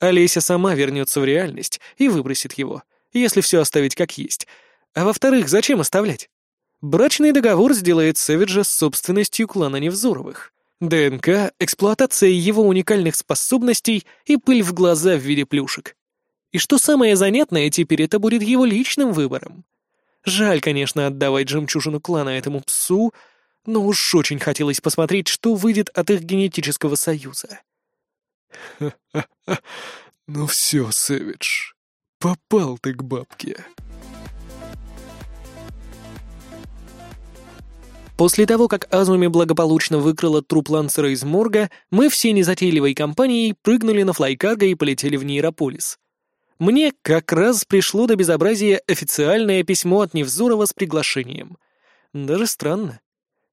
S2: Олеся сама вернется в реальность и выбросит его, если все оставить как есть. А во-вторых, зачем оставлять? Брачный договор сделает Сэвиджа собственностью клана Невзоровых. ДНК, эксплуатация его уникальных способностей и пыль в глаза в виде плюшек. И что самое занятное, теперь это будет его личным выбором. Жаль, конечно, отдавать жемчужину клана этому псу, но уж очень хотелось посмотреть, что выйдет от их генетического союза.
S3: «Ха-ха-ха! Ну все, Сэвидж, попал ты к бабке!»
S2: После того, как Азуми благополучно выкрала труп Лансера из морга, мы всей незатейливой компанией прыгнули на флайкарго и полетели в Нейрополис. Мне как раз пришло до безобразия официальное письмо от Невзорова с приглашением. Даже странно.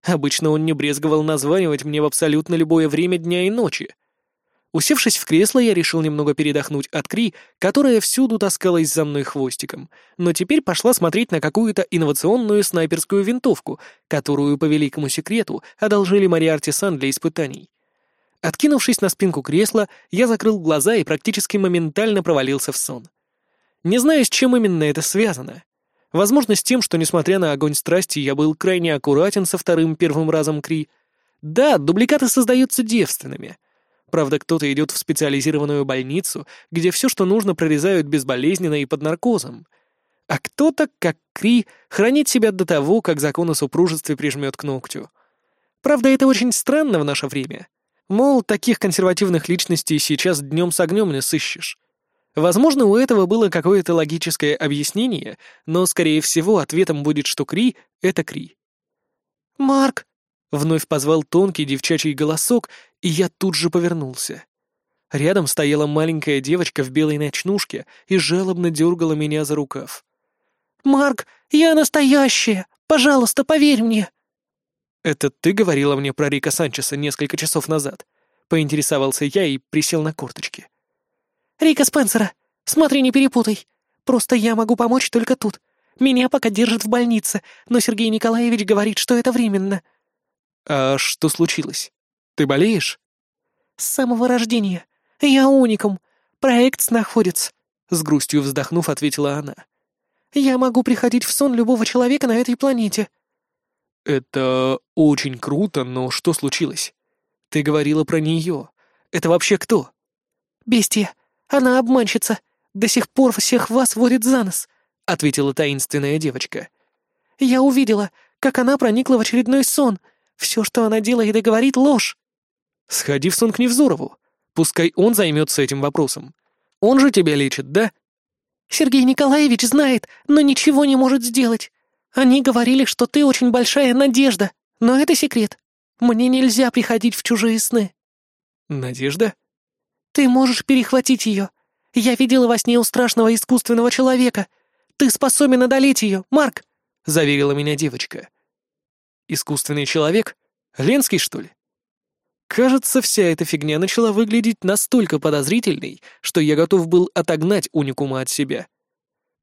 S2: Обычно он не брезговал названивать мне в абсолютно любое время дня и ночи. Усевшись в кресло, я решил немного передохнуть от Кри, которая всюду таскалась за мной хвостиком, но теперь пошла смотреть на какую-то инновационную снайперскую винтовку, которую по великому секрету одолжили Мариарти Сан для испытаний. Откинувшись на спинку кресла, я закрыл глаза и практически моментально провалился в сон. Не знаю, с чем именно это связано. Возможно, с тем, что, несмотря на огонь страсти, я был крайне аккуратен со вторым первым разом Кри. Да, дубликаты создаются девственными — Правда, кто-то идет в специализированную больницу, где все, что нужно, прорезают безболезненно и под наркозом. А кто-то, как Кри, хранит себя до того, как закон о супружестве прижмет к ногтю. Правда, это очень странно в наше время. Мол, таких консервативных личностей сейчас днем с огнем не сыщешь. Возможно, у этого было какое-то логическое объяснение, но, скорее всего, ответом будет, что Кри — это Кри. «Марк!» Вновь позвал тонкий девчачий голосок, и я тут же повернулся. Рядом стояла маленькая девочка в белой ночнушке и жалобно дергала меня за рукав. «Марк, я настоящая! Пожалуйста, поверь мне!» «Это ты говорила мне про Рика Санчеса несколько часов назад?» — поинтересовался я и присел на корточки. «Рика Спенсера! Смотри, не перепутай! Просто я могу помочь только тут. Меня пока держат в больнице, но Сергей Николаевич говорит, что это временно». «А что случилось? Ты болеешь?» «С самого рождения. Я уникум. Проект снаходец», — с грустью вздохнув, ответила она. «Я могу приходить в сон любого человека на этой планете». «Это очень круто, но что случилось? Ты говорила про нее. Это вообще кто?» «Бестия. Она обманщица. До сих пор всех вас водит за нос», — ответила таинственная девочка. «Я увидела, как она проникла в очередной сон, все, что она делает и говорит, ложь. Сходи в сон к Невзорову. Пускай он займется этим вопросом. Он же тебя лечит, да? Сергей Николаевич знает, но ничего не может сделать. Они говорили, что ты очень большая надежда, но это секрет. Мне нельзя приходить в чужие сны. Надежда? Ты можешь перехватить ее. Я видела во сне у страшного искусственного человека. Ты способен одолеть ее, Марк, заверила меня девочка. Искусственный человек? Ленский, что ли? Кажется, вся эта фигня начала выглядеть настолько подозрительной, что я готов был отогнать уникума от себя.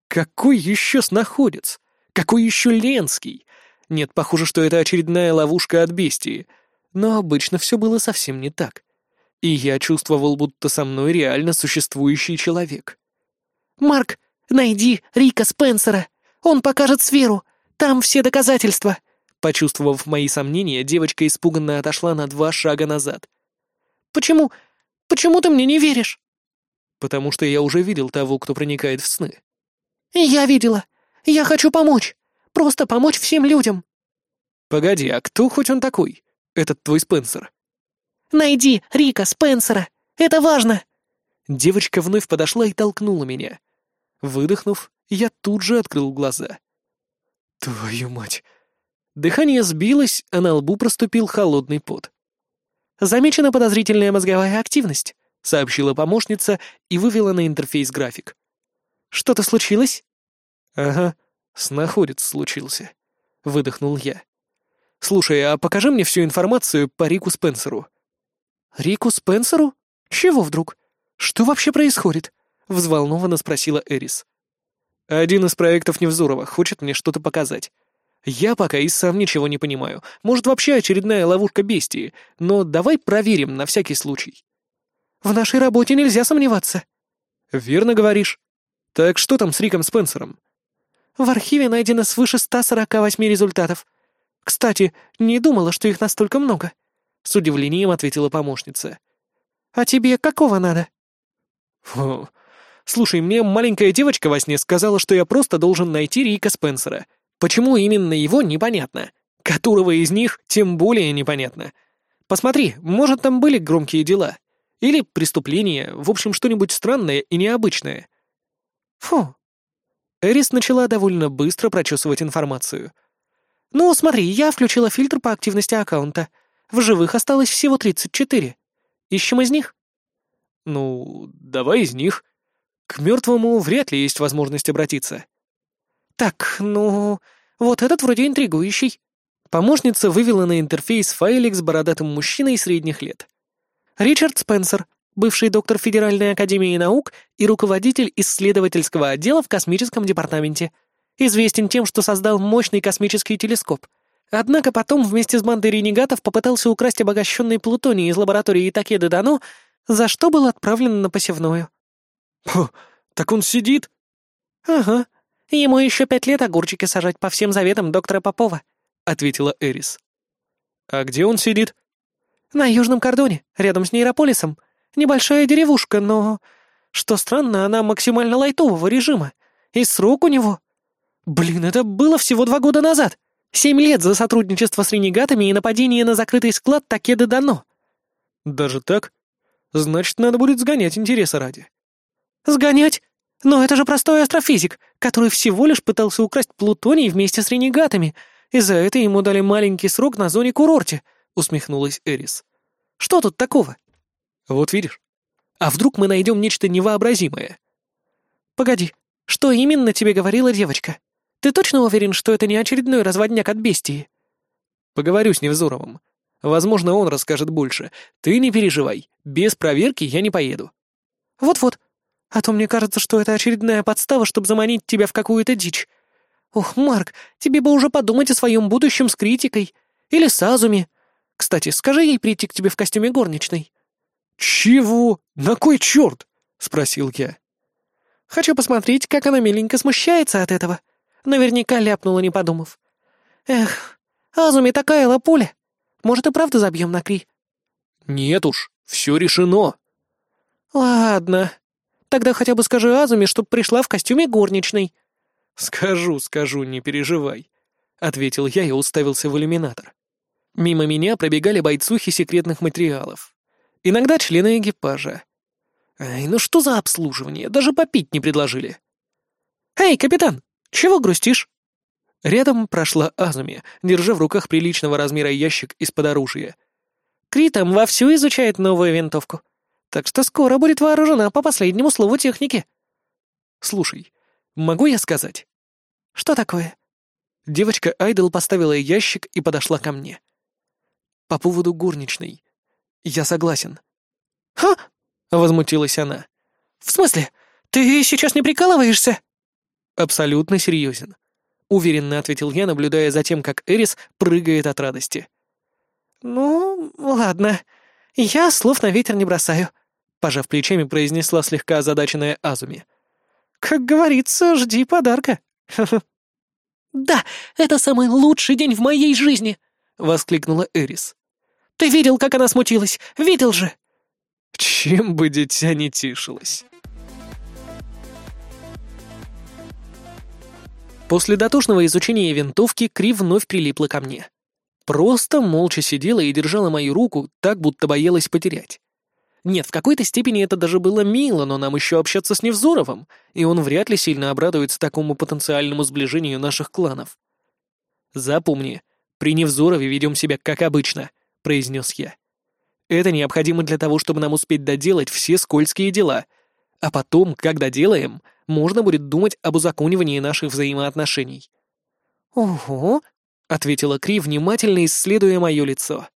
S2: Какой еще снаходец? Какой еще Ленский? Нет, похоже, что это очередная ловушка от бестии. Но обычно все было совсем не так. И я чувствовал, будто со мной реально существующий человек.
S1: «Марк, найди Рика Спенсера! Он покажет сферу! Там все доказательства!»
S2: Почувствовав мои сомнения, девочка испуганно отошла на два шага назад.
S1: «Почему? Почему ты мне не веришь?»
S2: «Потому что я уже видел того, кто проникает в сны».
S1: «Я видела. Я хочу помочь. Просто помочь всем людям».
S2: «Погоди, а кто хоть он такой? Этот твой Спенсер?»
S1: «Найди Рика Спенсера. Это важно!»
S2: Девочка вновь подошла и толкнула меня. Выдохнув, я тут же открыл глаза. «Твою мать!» Дыхание сбилось, а на лбу проступил холодный пот.
S1: «Замечена подозрительная мозговая активность», —
S2: сообщила помощница и вывела на интерфейс график.
S1: «Что-то случилось?»
S2: «Ага, снаходец случился», — выдохнул я. «Слушай, а покажи мне всю информацию по Рику Спенсеру».
S1: «Рику Спенсеру? Чего вдруг? Что вообще происходит?» — взволнованно спросила Эрис.
S2: «Один из проектов Невзорова хочет мне что-то показать. Я пока и сам ничего не понимаю. Может, вообще очередная ловушка бестии, но давай проверим на всякий случай.
S1: В нашей работе нельзя сомневаться.
S2: Верно говоришь. Так что там с Риком Спенсером?
S1: В архиве найдено свыше 148 результатов. Кстати, не думала, что их настолько много. С удивлением ответила помощница. А тебе какого надо?
S2: Фу. Слушай, мне маленькая девочка во сне сказала, что я просто должен найти Рика Спенсера. Почему именно его, непонятно. Которого из них, тем более непонятно. Посмотри, может, там были громкие дела. Или преступления, в общем, что-нибудь странное и необычное.
S1: Фу.
S2: Эрис начала довольно быстро прочесывать информацию.
S1: «Ну, смотри, я включила фильтр по активности аккаунта. В живых осталось всего 34. Ищем из них?»
S2: «Ну, давай из них. К мертвому вряд ли есть возможность обратиться».
S1: «Так, ну, вот этот вроде интригующий».
S2: Помощница вывела на интерфейс файлик с бородатым мужчиной средних лет.
S1: Ричард Спенсер, бывший доктор Федеральной академии наук и руководитель исследовательского отдела в космическом департаменте. Известен тем, что создал мощный космический телескоп. Однако потом вместе с бандой ренегатов попытался украсть обогащенный плутоний из лаборатории Такеды Дано, за что был отправлен на посевную.
S2: «Хо, так он сидит?»
S1: «Ага, Ему еще пять лет огурчики сажать по всем заветам доктора Попова», — ответила Эрис.
S2: «А где он сидит?»
S1: «На южном кордоне, рядом с нейрополисом. Небольшая деревушка, но... Что странно, она максимально лайтового режима. И срок у него... Блин, это было всего два года назад. Семь лет за сотрудничество с ренегатами и нападение на закрытый склад Такеда дано».
S2: «Даже так? Значит, надо будет сгонять интереса ради».
S1: «Сгонять? Но это же простой астрофизик, который всего лишь пытался украсть плутоний вместе с ренегатами, и за это ему дали маленький срок на зоне-курорте», — усмехнулась Эрис. «Что тут такого?»
S2: «Вот видишь. А вдруг мы найдем нечто невообразимое?»
S1: «Погоди, что именно тебе говорила девочка? Ты точно уверен, что это не очередной разводняк от бестии?»
S2: «Поговорю с Невзоровым. Возможно, он расскажет больше. Ты не переживай, без проверки я не поеду».
S1: «Вот-вот, а то мне кажется, что это очередная подстава, чтобы заманить тебя в какую-то дичь. Ох, Марк, тебе бы уже подумать о своем будущем с критикой. Или с Азуми. Кстати, скажи ей прийти к тебе в костюме горничной».
S2: «Чего? На кой черт?» — спросил я.
S1: «Хочу посмотреть, как она миленько смущается от этого. Наверняка ляпнула, не подумав. Эх, Азуми такая лапуля. Может, и правда забьем на Кри?»
S2: «Нет уж, все решено».
S1: «Ладно», Тогда хотя бы скажи Азуме, чтоб пришла в костюме горничной».
S2: «Скажу, скажу, не переживай», — ответил я и уставился в иллюминатор. Мимо меня пробегали бойцухи секретных материалов. Иногда члены экипажа. Ай, ну что за обслуживание? Даже попить не предложили.
S1: «Эй, капитан, чего грустишь?»
S2: Рядом прошла Азуми, держа в руках приличного размера ящик из-под оружия.
S1: «Критом вовсю изучает новую винтовку так что скоро будет вооружена по последнему слову техники.
S2: Слушай, могу я сказать?
S1: Что такое?
S2: Девочка Айдол поставила ящик и подошла ко мне. По поводу горничной. Я согласен.
S1: «Ха?»
S2: — возмутилась она.
S1: «В смысле? Ты сейчас не прикалываешься?»
S2: «Абсолютно серьезен», — уверенно ответил я, наблюдая за тем, как Эрис прыгает от радости.
S1: «Ну, ладно. Я слов на ветер не бросаю», — пожав плечами, произнесла слегка озадаченная Азуми. «Как говорится, жди подарка». «Да, это самый лучший день в моей жизни!» — воскликнула Эрис. «Ты видел, как она смутилась? Видел же!»
S2: «Чем бы дитя не тишилось!» После дотошного изучения винтовки Кри вновь прилипла ко мне. Просто молча сидела и держала мою руку, так будто боялась потерять. Нет, в какой-то степени это даже было мило, но нам еще общаться с Невзоровым, и он вряд ли сильно обрадуется такому потенциальному сближению наших кланов. «Запомни, при Невзорове ведем себя как обычно», — произнес я. «Это необходимо для того, чтобы нам успеть доделать все скользкие дела, а потом, когда делаем, можно будет думать об узаконивании наших взаимоотношений».
S1: «Ого», — ответила Кри, внимательно исследуя мое лицо.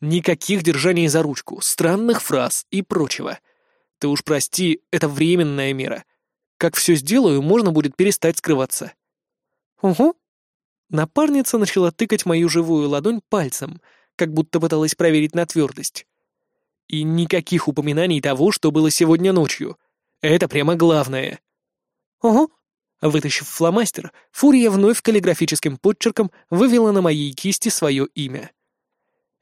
S2: Никаких держаний за ручку, странных фраз и прочего. Ты уж прости, это временная мера. Как все сделаю, можно будет перестать скрываться.
S1: Угу.
S2: Напарница начала тыкать мою живую ладонь пальцем, как будто пыталась проверить на твердость. И никаких упоминаний того, что было сегодня ночью. Это прямо главное.
S1: Угу.
S2: Вытащив фломастер, Фурия вновь каллиграфическим подчерком вывела на моей кисти свое имя.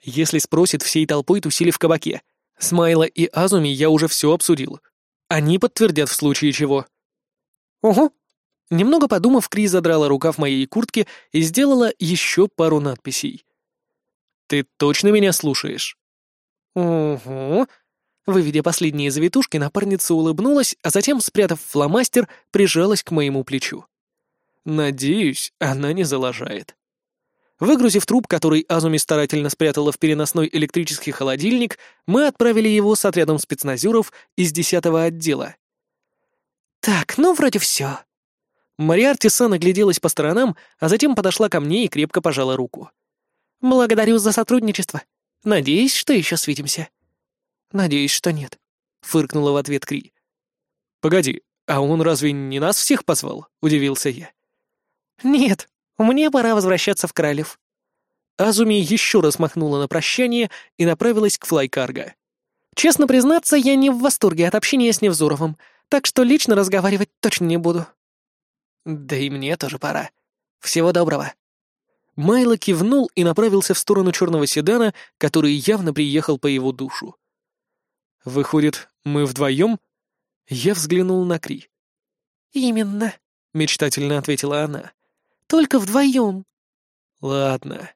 S2: Если спросит всей толпой тусили в кабаке. Смайла и Азуми я уже все обсудил. Они подтвердят в случае чего.
S1: Ого.
S2: Немного подумав, Кри задрала рукав моей куртки и сделала еще пару надписей. «Ты точно меня слушаешь?»
S1: «Угу».
S2: Выведя последние завитушки, напарница улыбнулась, а затем, спрятав фломастер, прижалась к моему плечу. Надеюсь, она не залажает. Выгрузив труп, который Азуми старательно спрятала в переносной электрический холодильник, мы отправили его с отрядом спецназеров из десятого отдела.
S1: «Так, ну вроде все».
S2: Мариарти-сан огляделась по сторонам, а затем подошла ко мне и крепко пожала руку.
S1: «Благодарю за сотрудничество. Надеюсь, что еще свидимся».
S2: «Надеюсь, что нет», — фыркнула в ответ Кри. «Погоди, а он разве не нас всех позвал?» — удивился я.
S1: «Нет, мне пора возвращаться в Кралев».
S2: Азуми еще раз махнула на прощание и направилась к флайкарго.
S1: «Честно признаться, я не в восторге от общения с Невзоровым, так что лично разговаривать точно не буду».
S2: «Да и мне тоже пора. Всего доброго». Майло кивнул и направился в сторону черного седана, который явно приехал по его душу. «Выходит, мы вдвоем?» Я взглянул на Кри.
S1: «Именно», — мечтательно ответила она. Только вдвоем».
S2: «Ладно,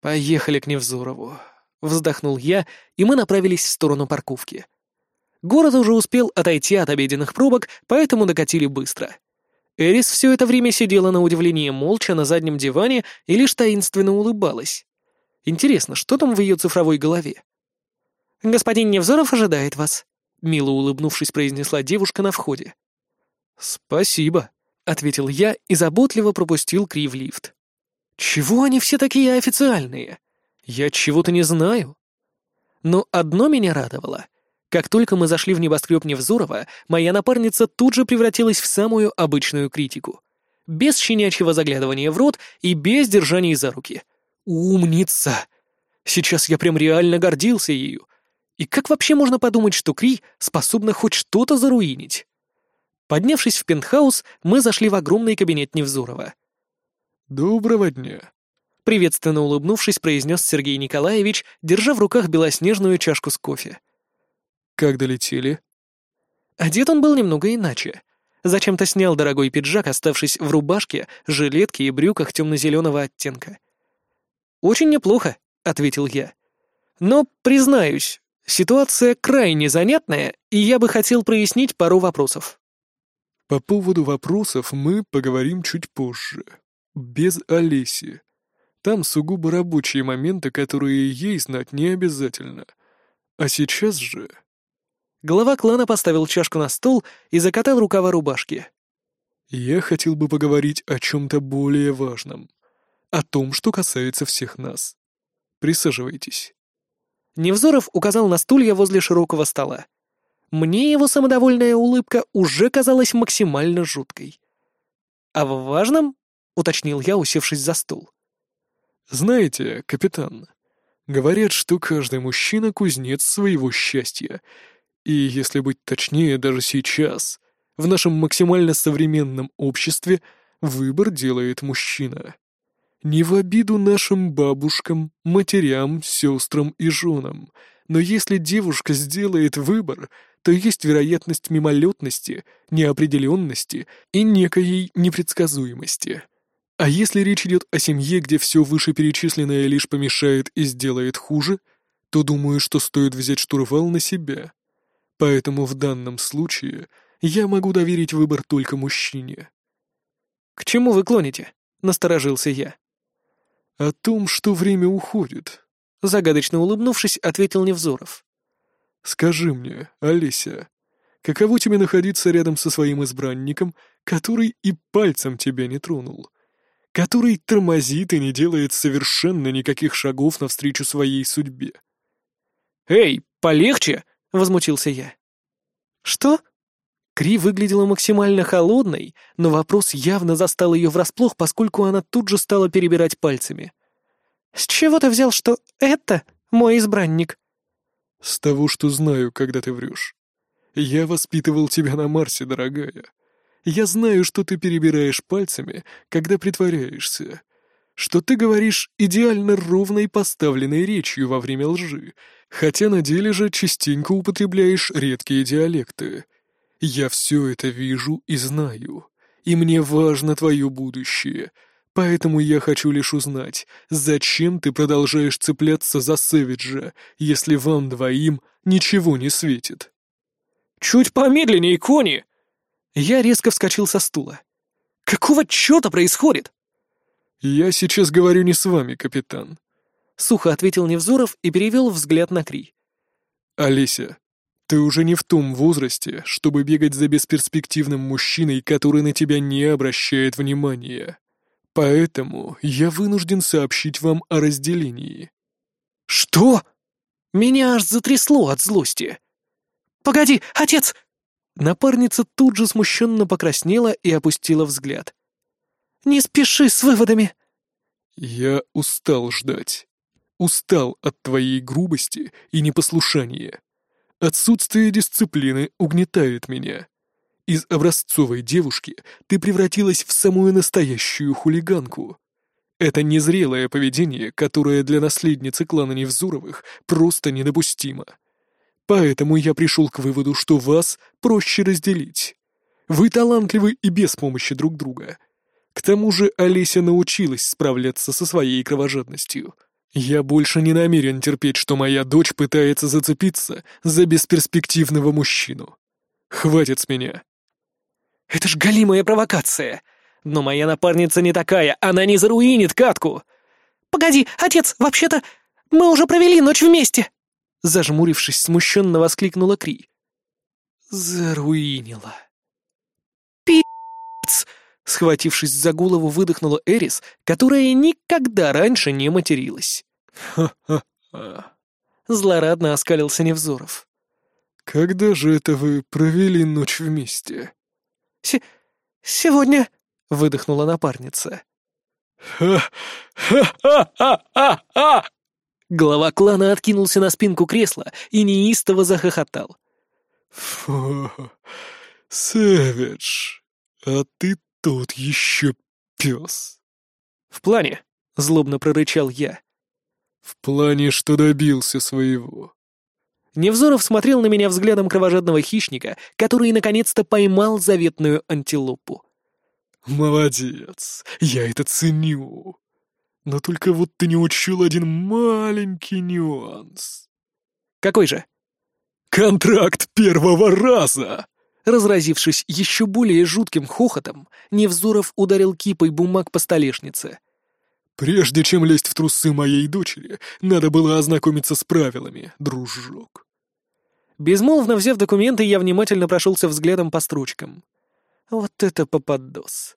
S2: поехали к Невзорову», — вздохнул я, и мы направились в сторону парковки. Город уже успел отойти от обеденных пробок, поэтому докатили быстро. Эрис все это время сидела на удивление молча на заднем диване и лишь таинственно улыбалась. Интересно, что там в ее цифровой голове?
S1: «Господин Невзоров ожидает вас», —
S2: мило улыбнувшись, произнесла девушка на входе. «Спасибо», — ответил я и заботливо пропустил Кри в лифт. «Чего они все такие официальные? Я чего-то не знаю». Но одно меня радовало. Как только мы зашли в небоскреб Невзорова, моя напарница тут же превратилась в самую обычную критику. Без щенячьего заглядывания в рот и без держаний за руки. Умница! Сейчас я прям реально гордился ею. И как вообще можно подумать, что Кри способна хоть что-то заруинить? Поднявшись в пентхаус, мы зашли в огромный кабинет Невзорова.
S3: «Доброго дня», —
S2: приветственно улыбнувшись, произнес Сергей Николаевич, держа в руках белоснежную чашку с кофе.
S3: «Как долетели?»
S2: Одет он был немного иначе. Зачем-то снял дорогой пиджак, оставшись в рубашке, жилетке и брюках темно-зеленого оттенка. «Очень неплохо», — ответил я. «Но, признаюсь, ситуация крайне занятная, и я бы хотел прояснить пару вопросов».
S3: По поводу вопросов мы поговорим чуть позже. Без Олеси. Там сугубо рабочие моменты, которые ей знать не обязательно. А сейчас же...
S2: Глава клана поставил чашку на стол и закатал рукава рубашки.
S3: Я хотел бы поговорить о чем-то более важном. О том, что касается всех нас. Присаживайтесь.
S2: Невзоров указал на стулья возле широкого стола. Мне его самодовольная улыбка уже казалась максимально жуткой. «А в важном?» — уточнил я, усевшись за стул.
S3: «Знаете, капитан, говорят, что каждый мужчина — кузнец своего счастья. И, если быть точнее, даже сейчас, в нашем максимально современном обществе выбор делает мужчина. Не в обиду нашим бабушкам, матерям, сестрам и женам, но если девушка сделает выбор, то есть вероятность мимолетности, неопределенности и некоей непредсказуемости. А если речь идет о семье, где все вышеперечисленное лишь помешает и сделает хуже, то думаю, что стоит взять штурвал на себя. Поэтому в данном случае я могу доверить выбор только мужчине.
S2: «К чему вы клоните?» — насторожился я.
S3: «О том, что время уходит», —
S2: загадочно улыбнувшись, ответил Невзоров.
S3: «Скажи мне, Олеся, каково тебе находиться рядом со своим избранником, который и пальцем тебя не тронул, который тормозит и не делает совершенно никаких шагов навстречу своей судьбе?»
S2: «Эй, полегче!» — возмутился я. «Что?» Кри выглядела максимально холодной, но вопрос явно застал ее врасплох, поскольку она тут же стала перебирать пальцами. «С чего ты взял, что это мой избранник?»
S3: «С того, что знаю, когда ты врешь. Я воспитывал тебя на Марсе, дорогая. Я знаю, что ты перебираешь пальцами, когда притворяешься. Что ты говоришь идеально ровной поставленной речью во время лжи, хотя на деле же частенько употребляешь редкие диалекты». Я все это вижу и знаю, и мне важно твое будущее, поэтому я хочу лишь узнать, зачем ты продолжаешь цепляться за Сэвиджа, если вам двоим ничего не светит?»
S2: «Чуть помедленнее, кони!» Я резко вскочил со стула. «Какого черта происходит?»
S3: «Я сейчас говорю не с вами, капитан», —
S2: сухо ответил Невзоров и перевел взгляд на Кри.
S3: «Олеся, ты уже не в том возрасте, чтобы бегать за бесперспективным мужчиной, который на тебя не обращает внимания. Поэтому я вынужден сообщить вам о разделении».
S2: «Что?» Меня аж затрясло от злости. «Погоди, отец!» Напарница тут же смущенно покраснела и опустила взгляд. «Не спеши с выводами!»
S3: «Я устал ждать. Устал от твоей грубости и непослушания. Отсутствие дисциплины угнетает меня. Из образцовой девушки ты превратилась в самую настоящую хулиганку. Это незрелое поведение, которое для наследницы клана Невзуровых просто недопустимо. Поэтому я пришел к выводу, что вас проще разделить. Вы талантливы и без помощи друг друга. К тому же Олеся научилась справляться со своей кровожадностью — я больше не намерен терпеть, что моя дочь пытается зацепиться за бесперспективного мужчину. Хватит с меня.
S2: Это ж галимая провокация. Но моя напарница не такая, она не заруинит катку. Погоди, отец, вообще-то мы уже провели ночь вместе. Зажмурившись, смущенно воскликнула Кри.
S1: Заруинила.
S2: Пи***ц! Схватившись за голову, выдохнула Эрис, которая никогда раньше не материлась.
S3: «Ха-ха-ха!»
S2: Злорадно оскалился Невзоров.
S3: «Когда же это вы провели ночь вместе?»
S2: С «Сегодня», — выдохнула напарница.
S3: «Ха-ха-ха-ха-ха!»
S2: Глава клана откинулся на спинку кресла и неистово захохотал.
S3: «Фу, Сэвидж, а ты тот еще пес.
S2: В плане, злобно прорычал я.
S3: В плане, что добился своего.
S2: Невзоров смотрел на меня взглядом кровожадного хищника, который наконец-то поймал заветную антилопу.
S3: «Молодец! Я это ценю! Но только вот ты не учил один маленький нюанс».
S2: «Какой же?»
S3: «Контракт первого раза!»
S2: Разразившись еще более жутким хохотом, Невзоров ударил кипой бумаг по столешнице.
S3: «Прежде чем лезть в трусы моей дочери, надо было ознакомиться с правилами, дружок».
S2: Безмолвно взяв документы, я внимательно прошелся взглядом по строчкам. Вот это попадос.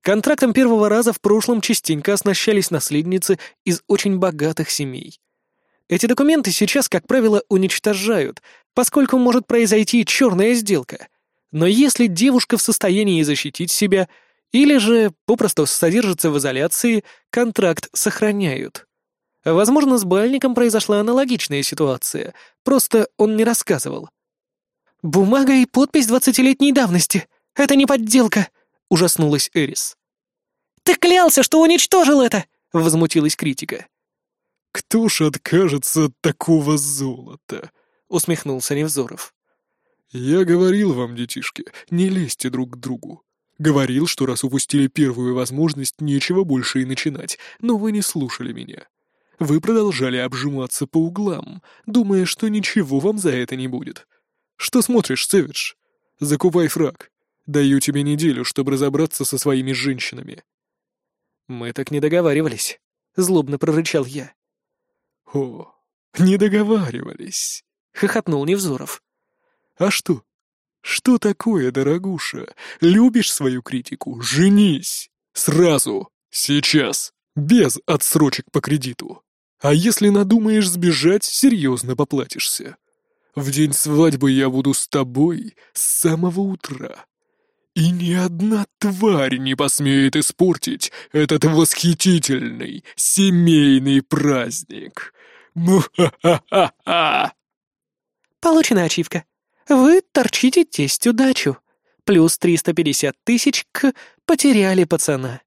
S2: Контрактом первого раза в прошлом частенько оснащались наследницы из очень богатых семей. Эти документы сейчас, как правило, уничтожают, поскольку может произойти черная сделка. Но если девушка в состоянии защитить себя или же попросту содержится в изоляции, контракт сохраняют. Возможно, с Бальником произошла аналогичная ситуация, просто он не рассказывал. «Бумага и подпись двадцатилетней давности. Это не подделка», — ужаснулась Эрис. «Ты клялся, что уничтожил это!» — возмутилась критика.
S3: «Кто ж откажется от такого золота?» — усмехнулся Невзоров. «Я говорил вам, детишки, не лезьте друг к другу. Говорил, что раз упустили первую возможность, нечего больше и начинать, но вы не слушали меня. Вы продолжали обжиматься по углам, думая, что ничего вам за это не будет. Что смотришь, Сэвидж? Закупай фраг. Даю тебе неделю, чтобы разобраться со своими женщинами».
S2: «Мы так не договаривались», — злобно прорычал я.
S3: «О, не договаривались», —
S2: хохотнул Невзоров.
S3: «А что? Что такое, дорогуша? Любишь свою критику? Женись! Сразу! Сейчас! Без отсрочек по кредиту! А если надумаешь сбежать, серьезно поплатишься. В день свадьбы я буду с тобой с самого утра. И ни одна тварь не посмеет испортить этот восхитительный семейный праздник. Му-ха-ха-ха-ха!
S2: Получена ачивка. Вы торчите тестью дачу. Плюс 350 тысяч к «потеряли пацана».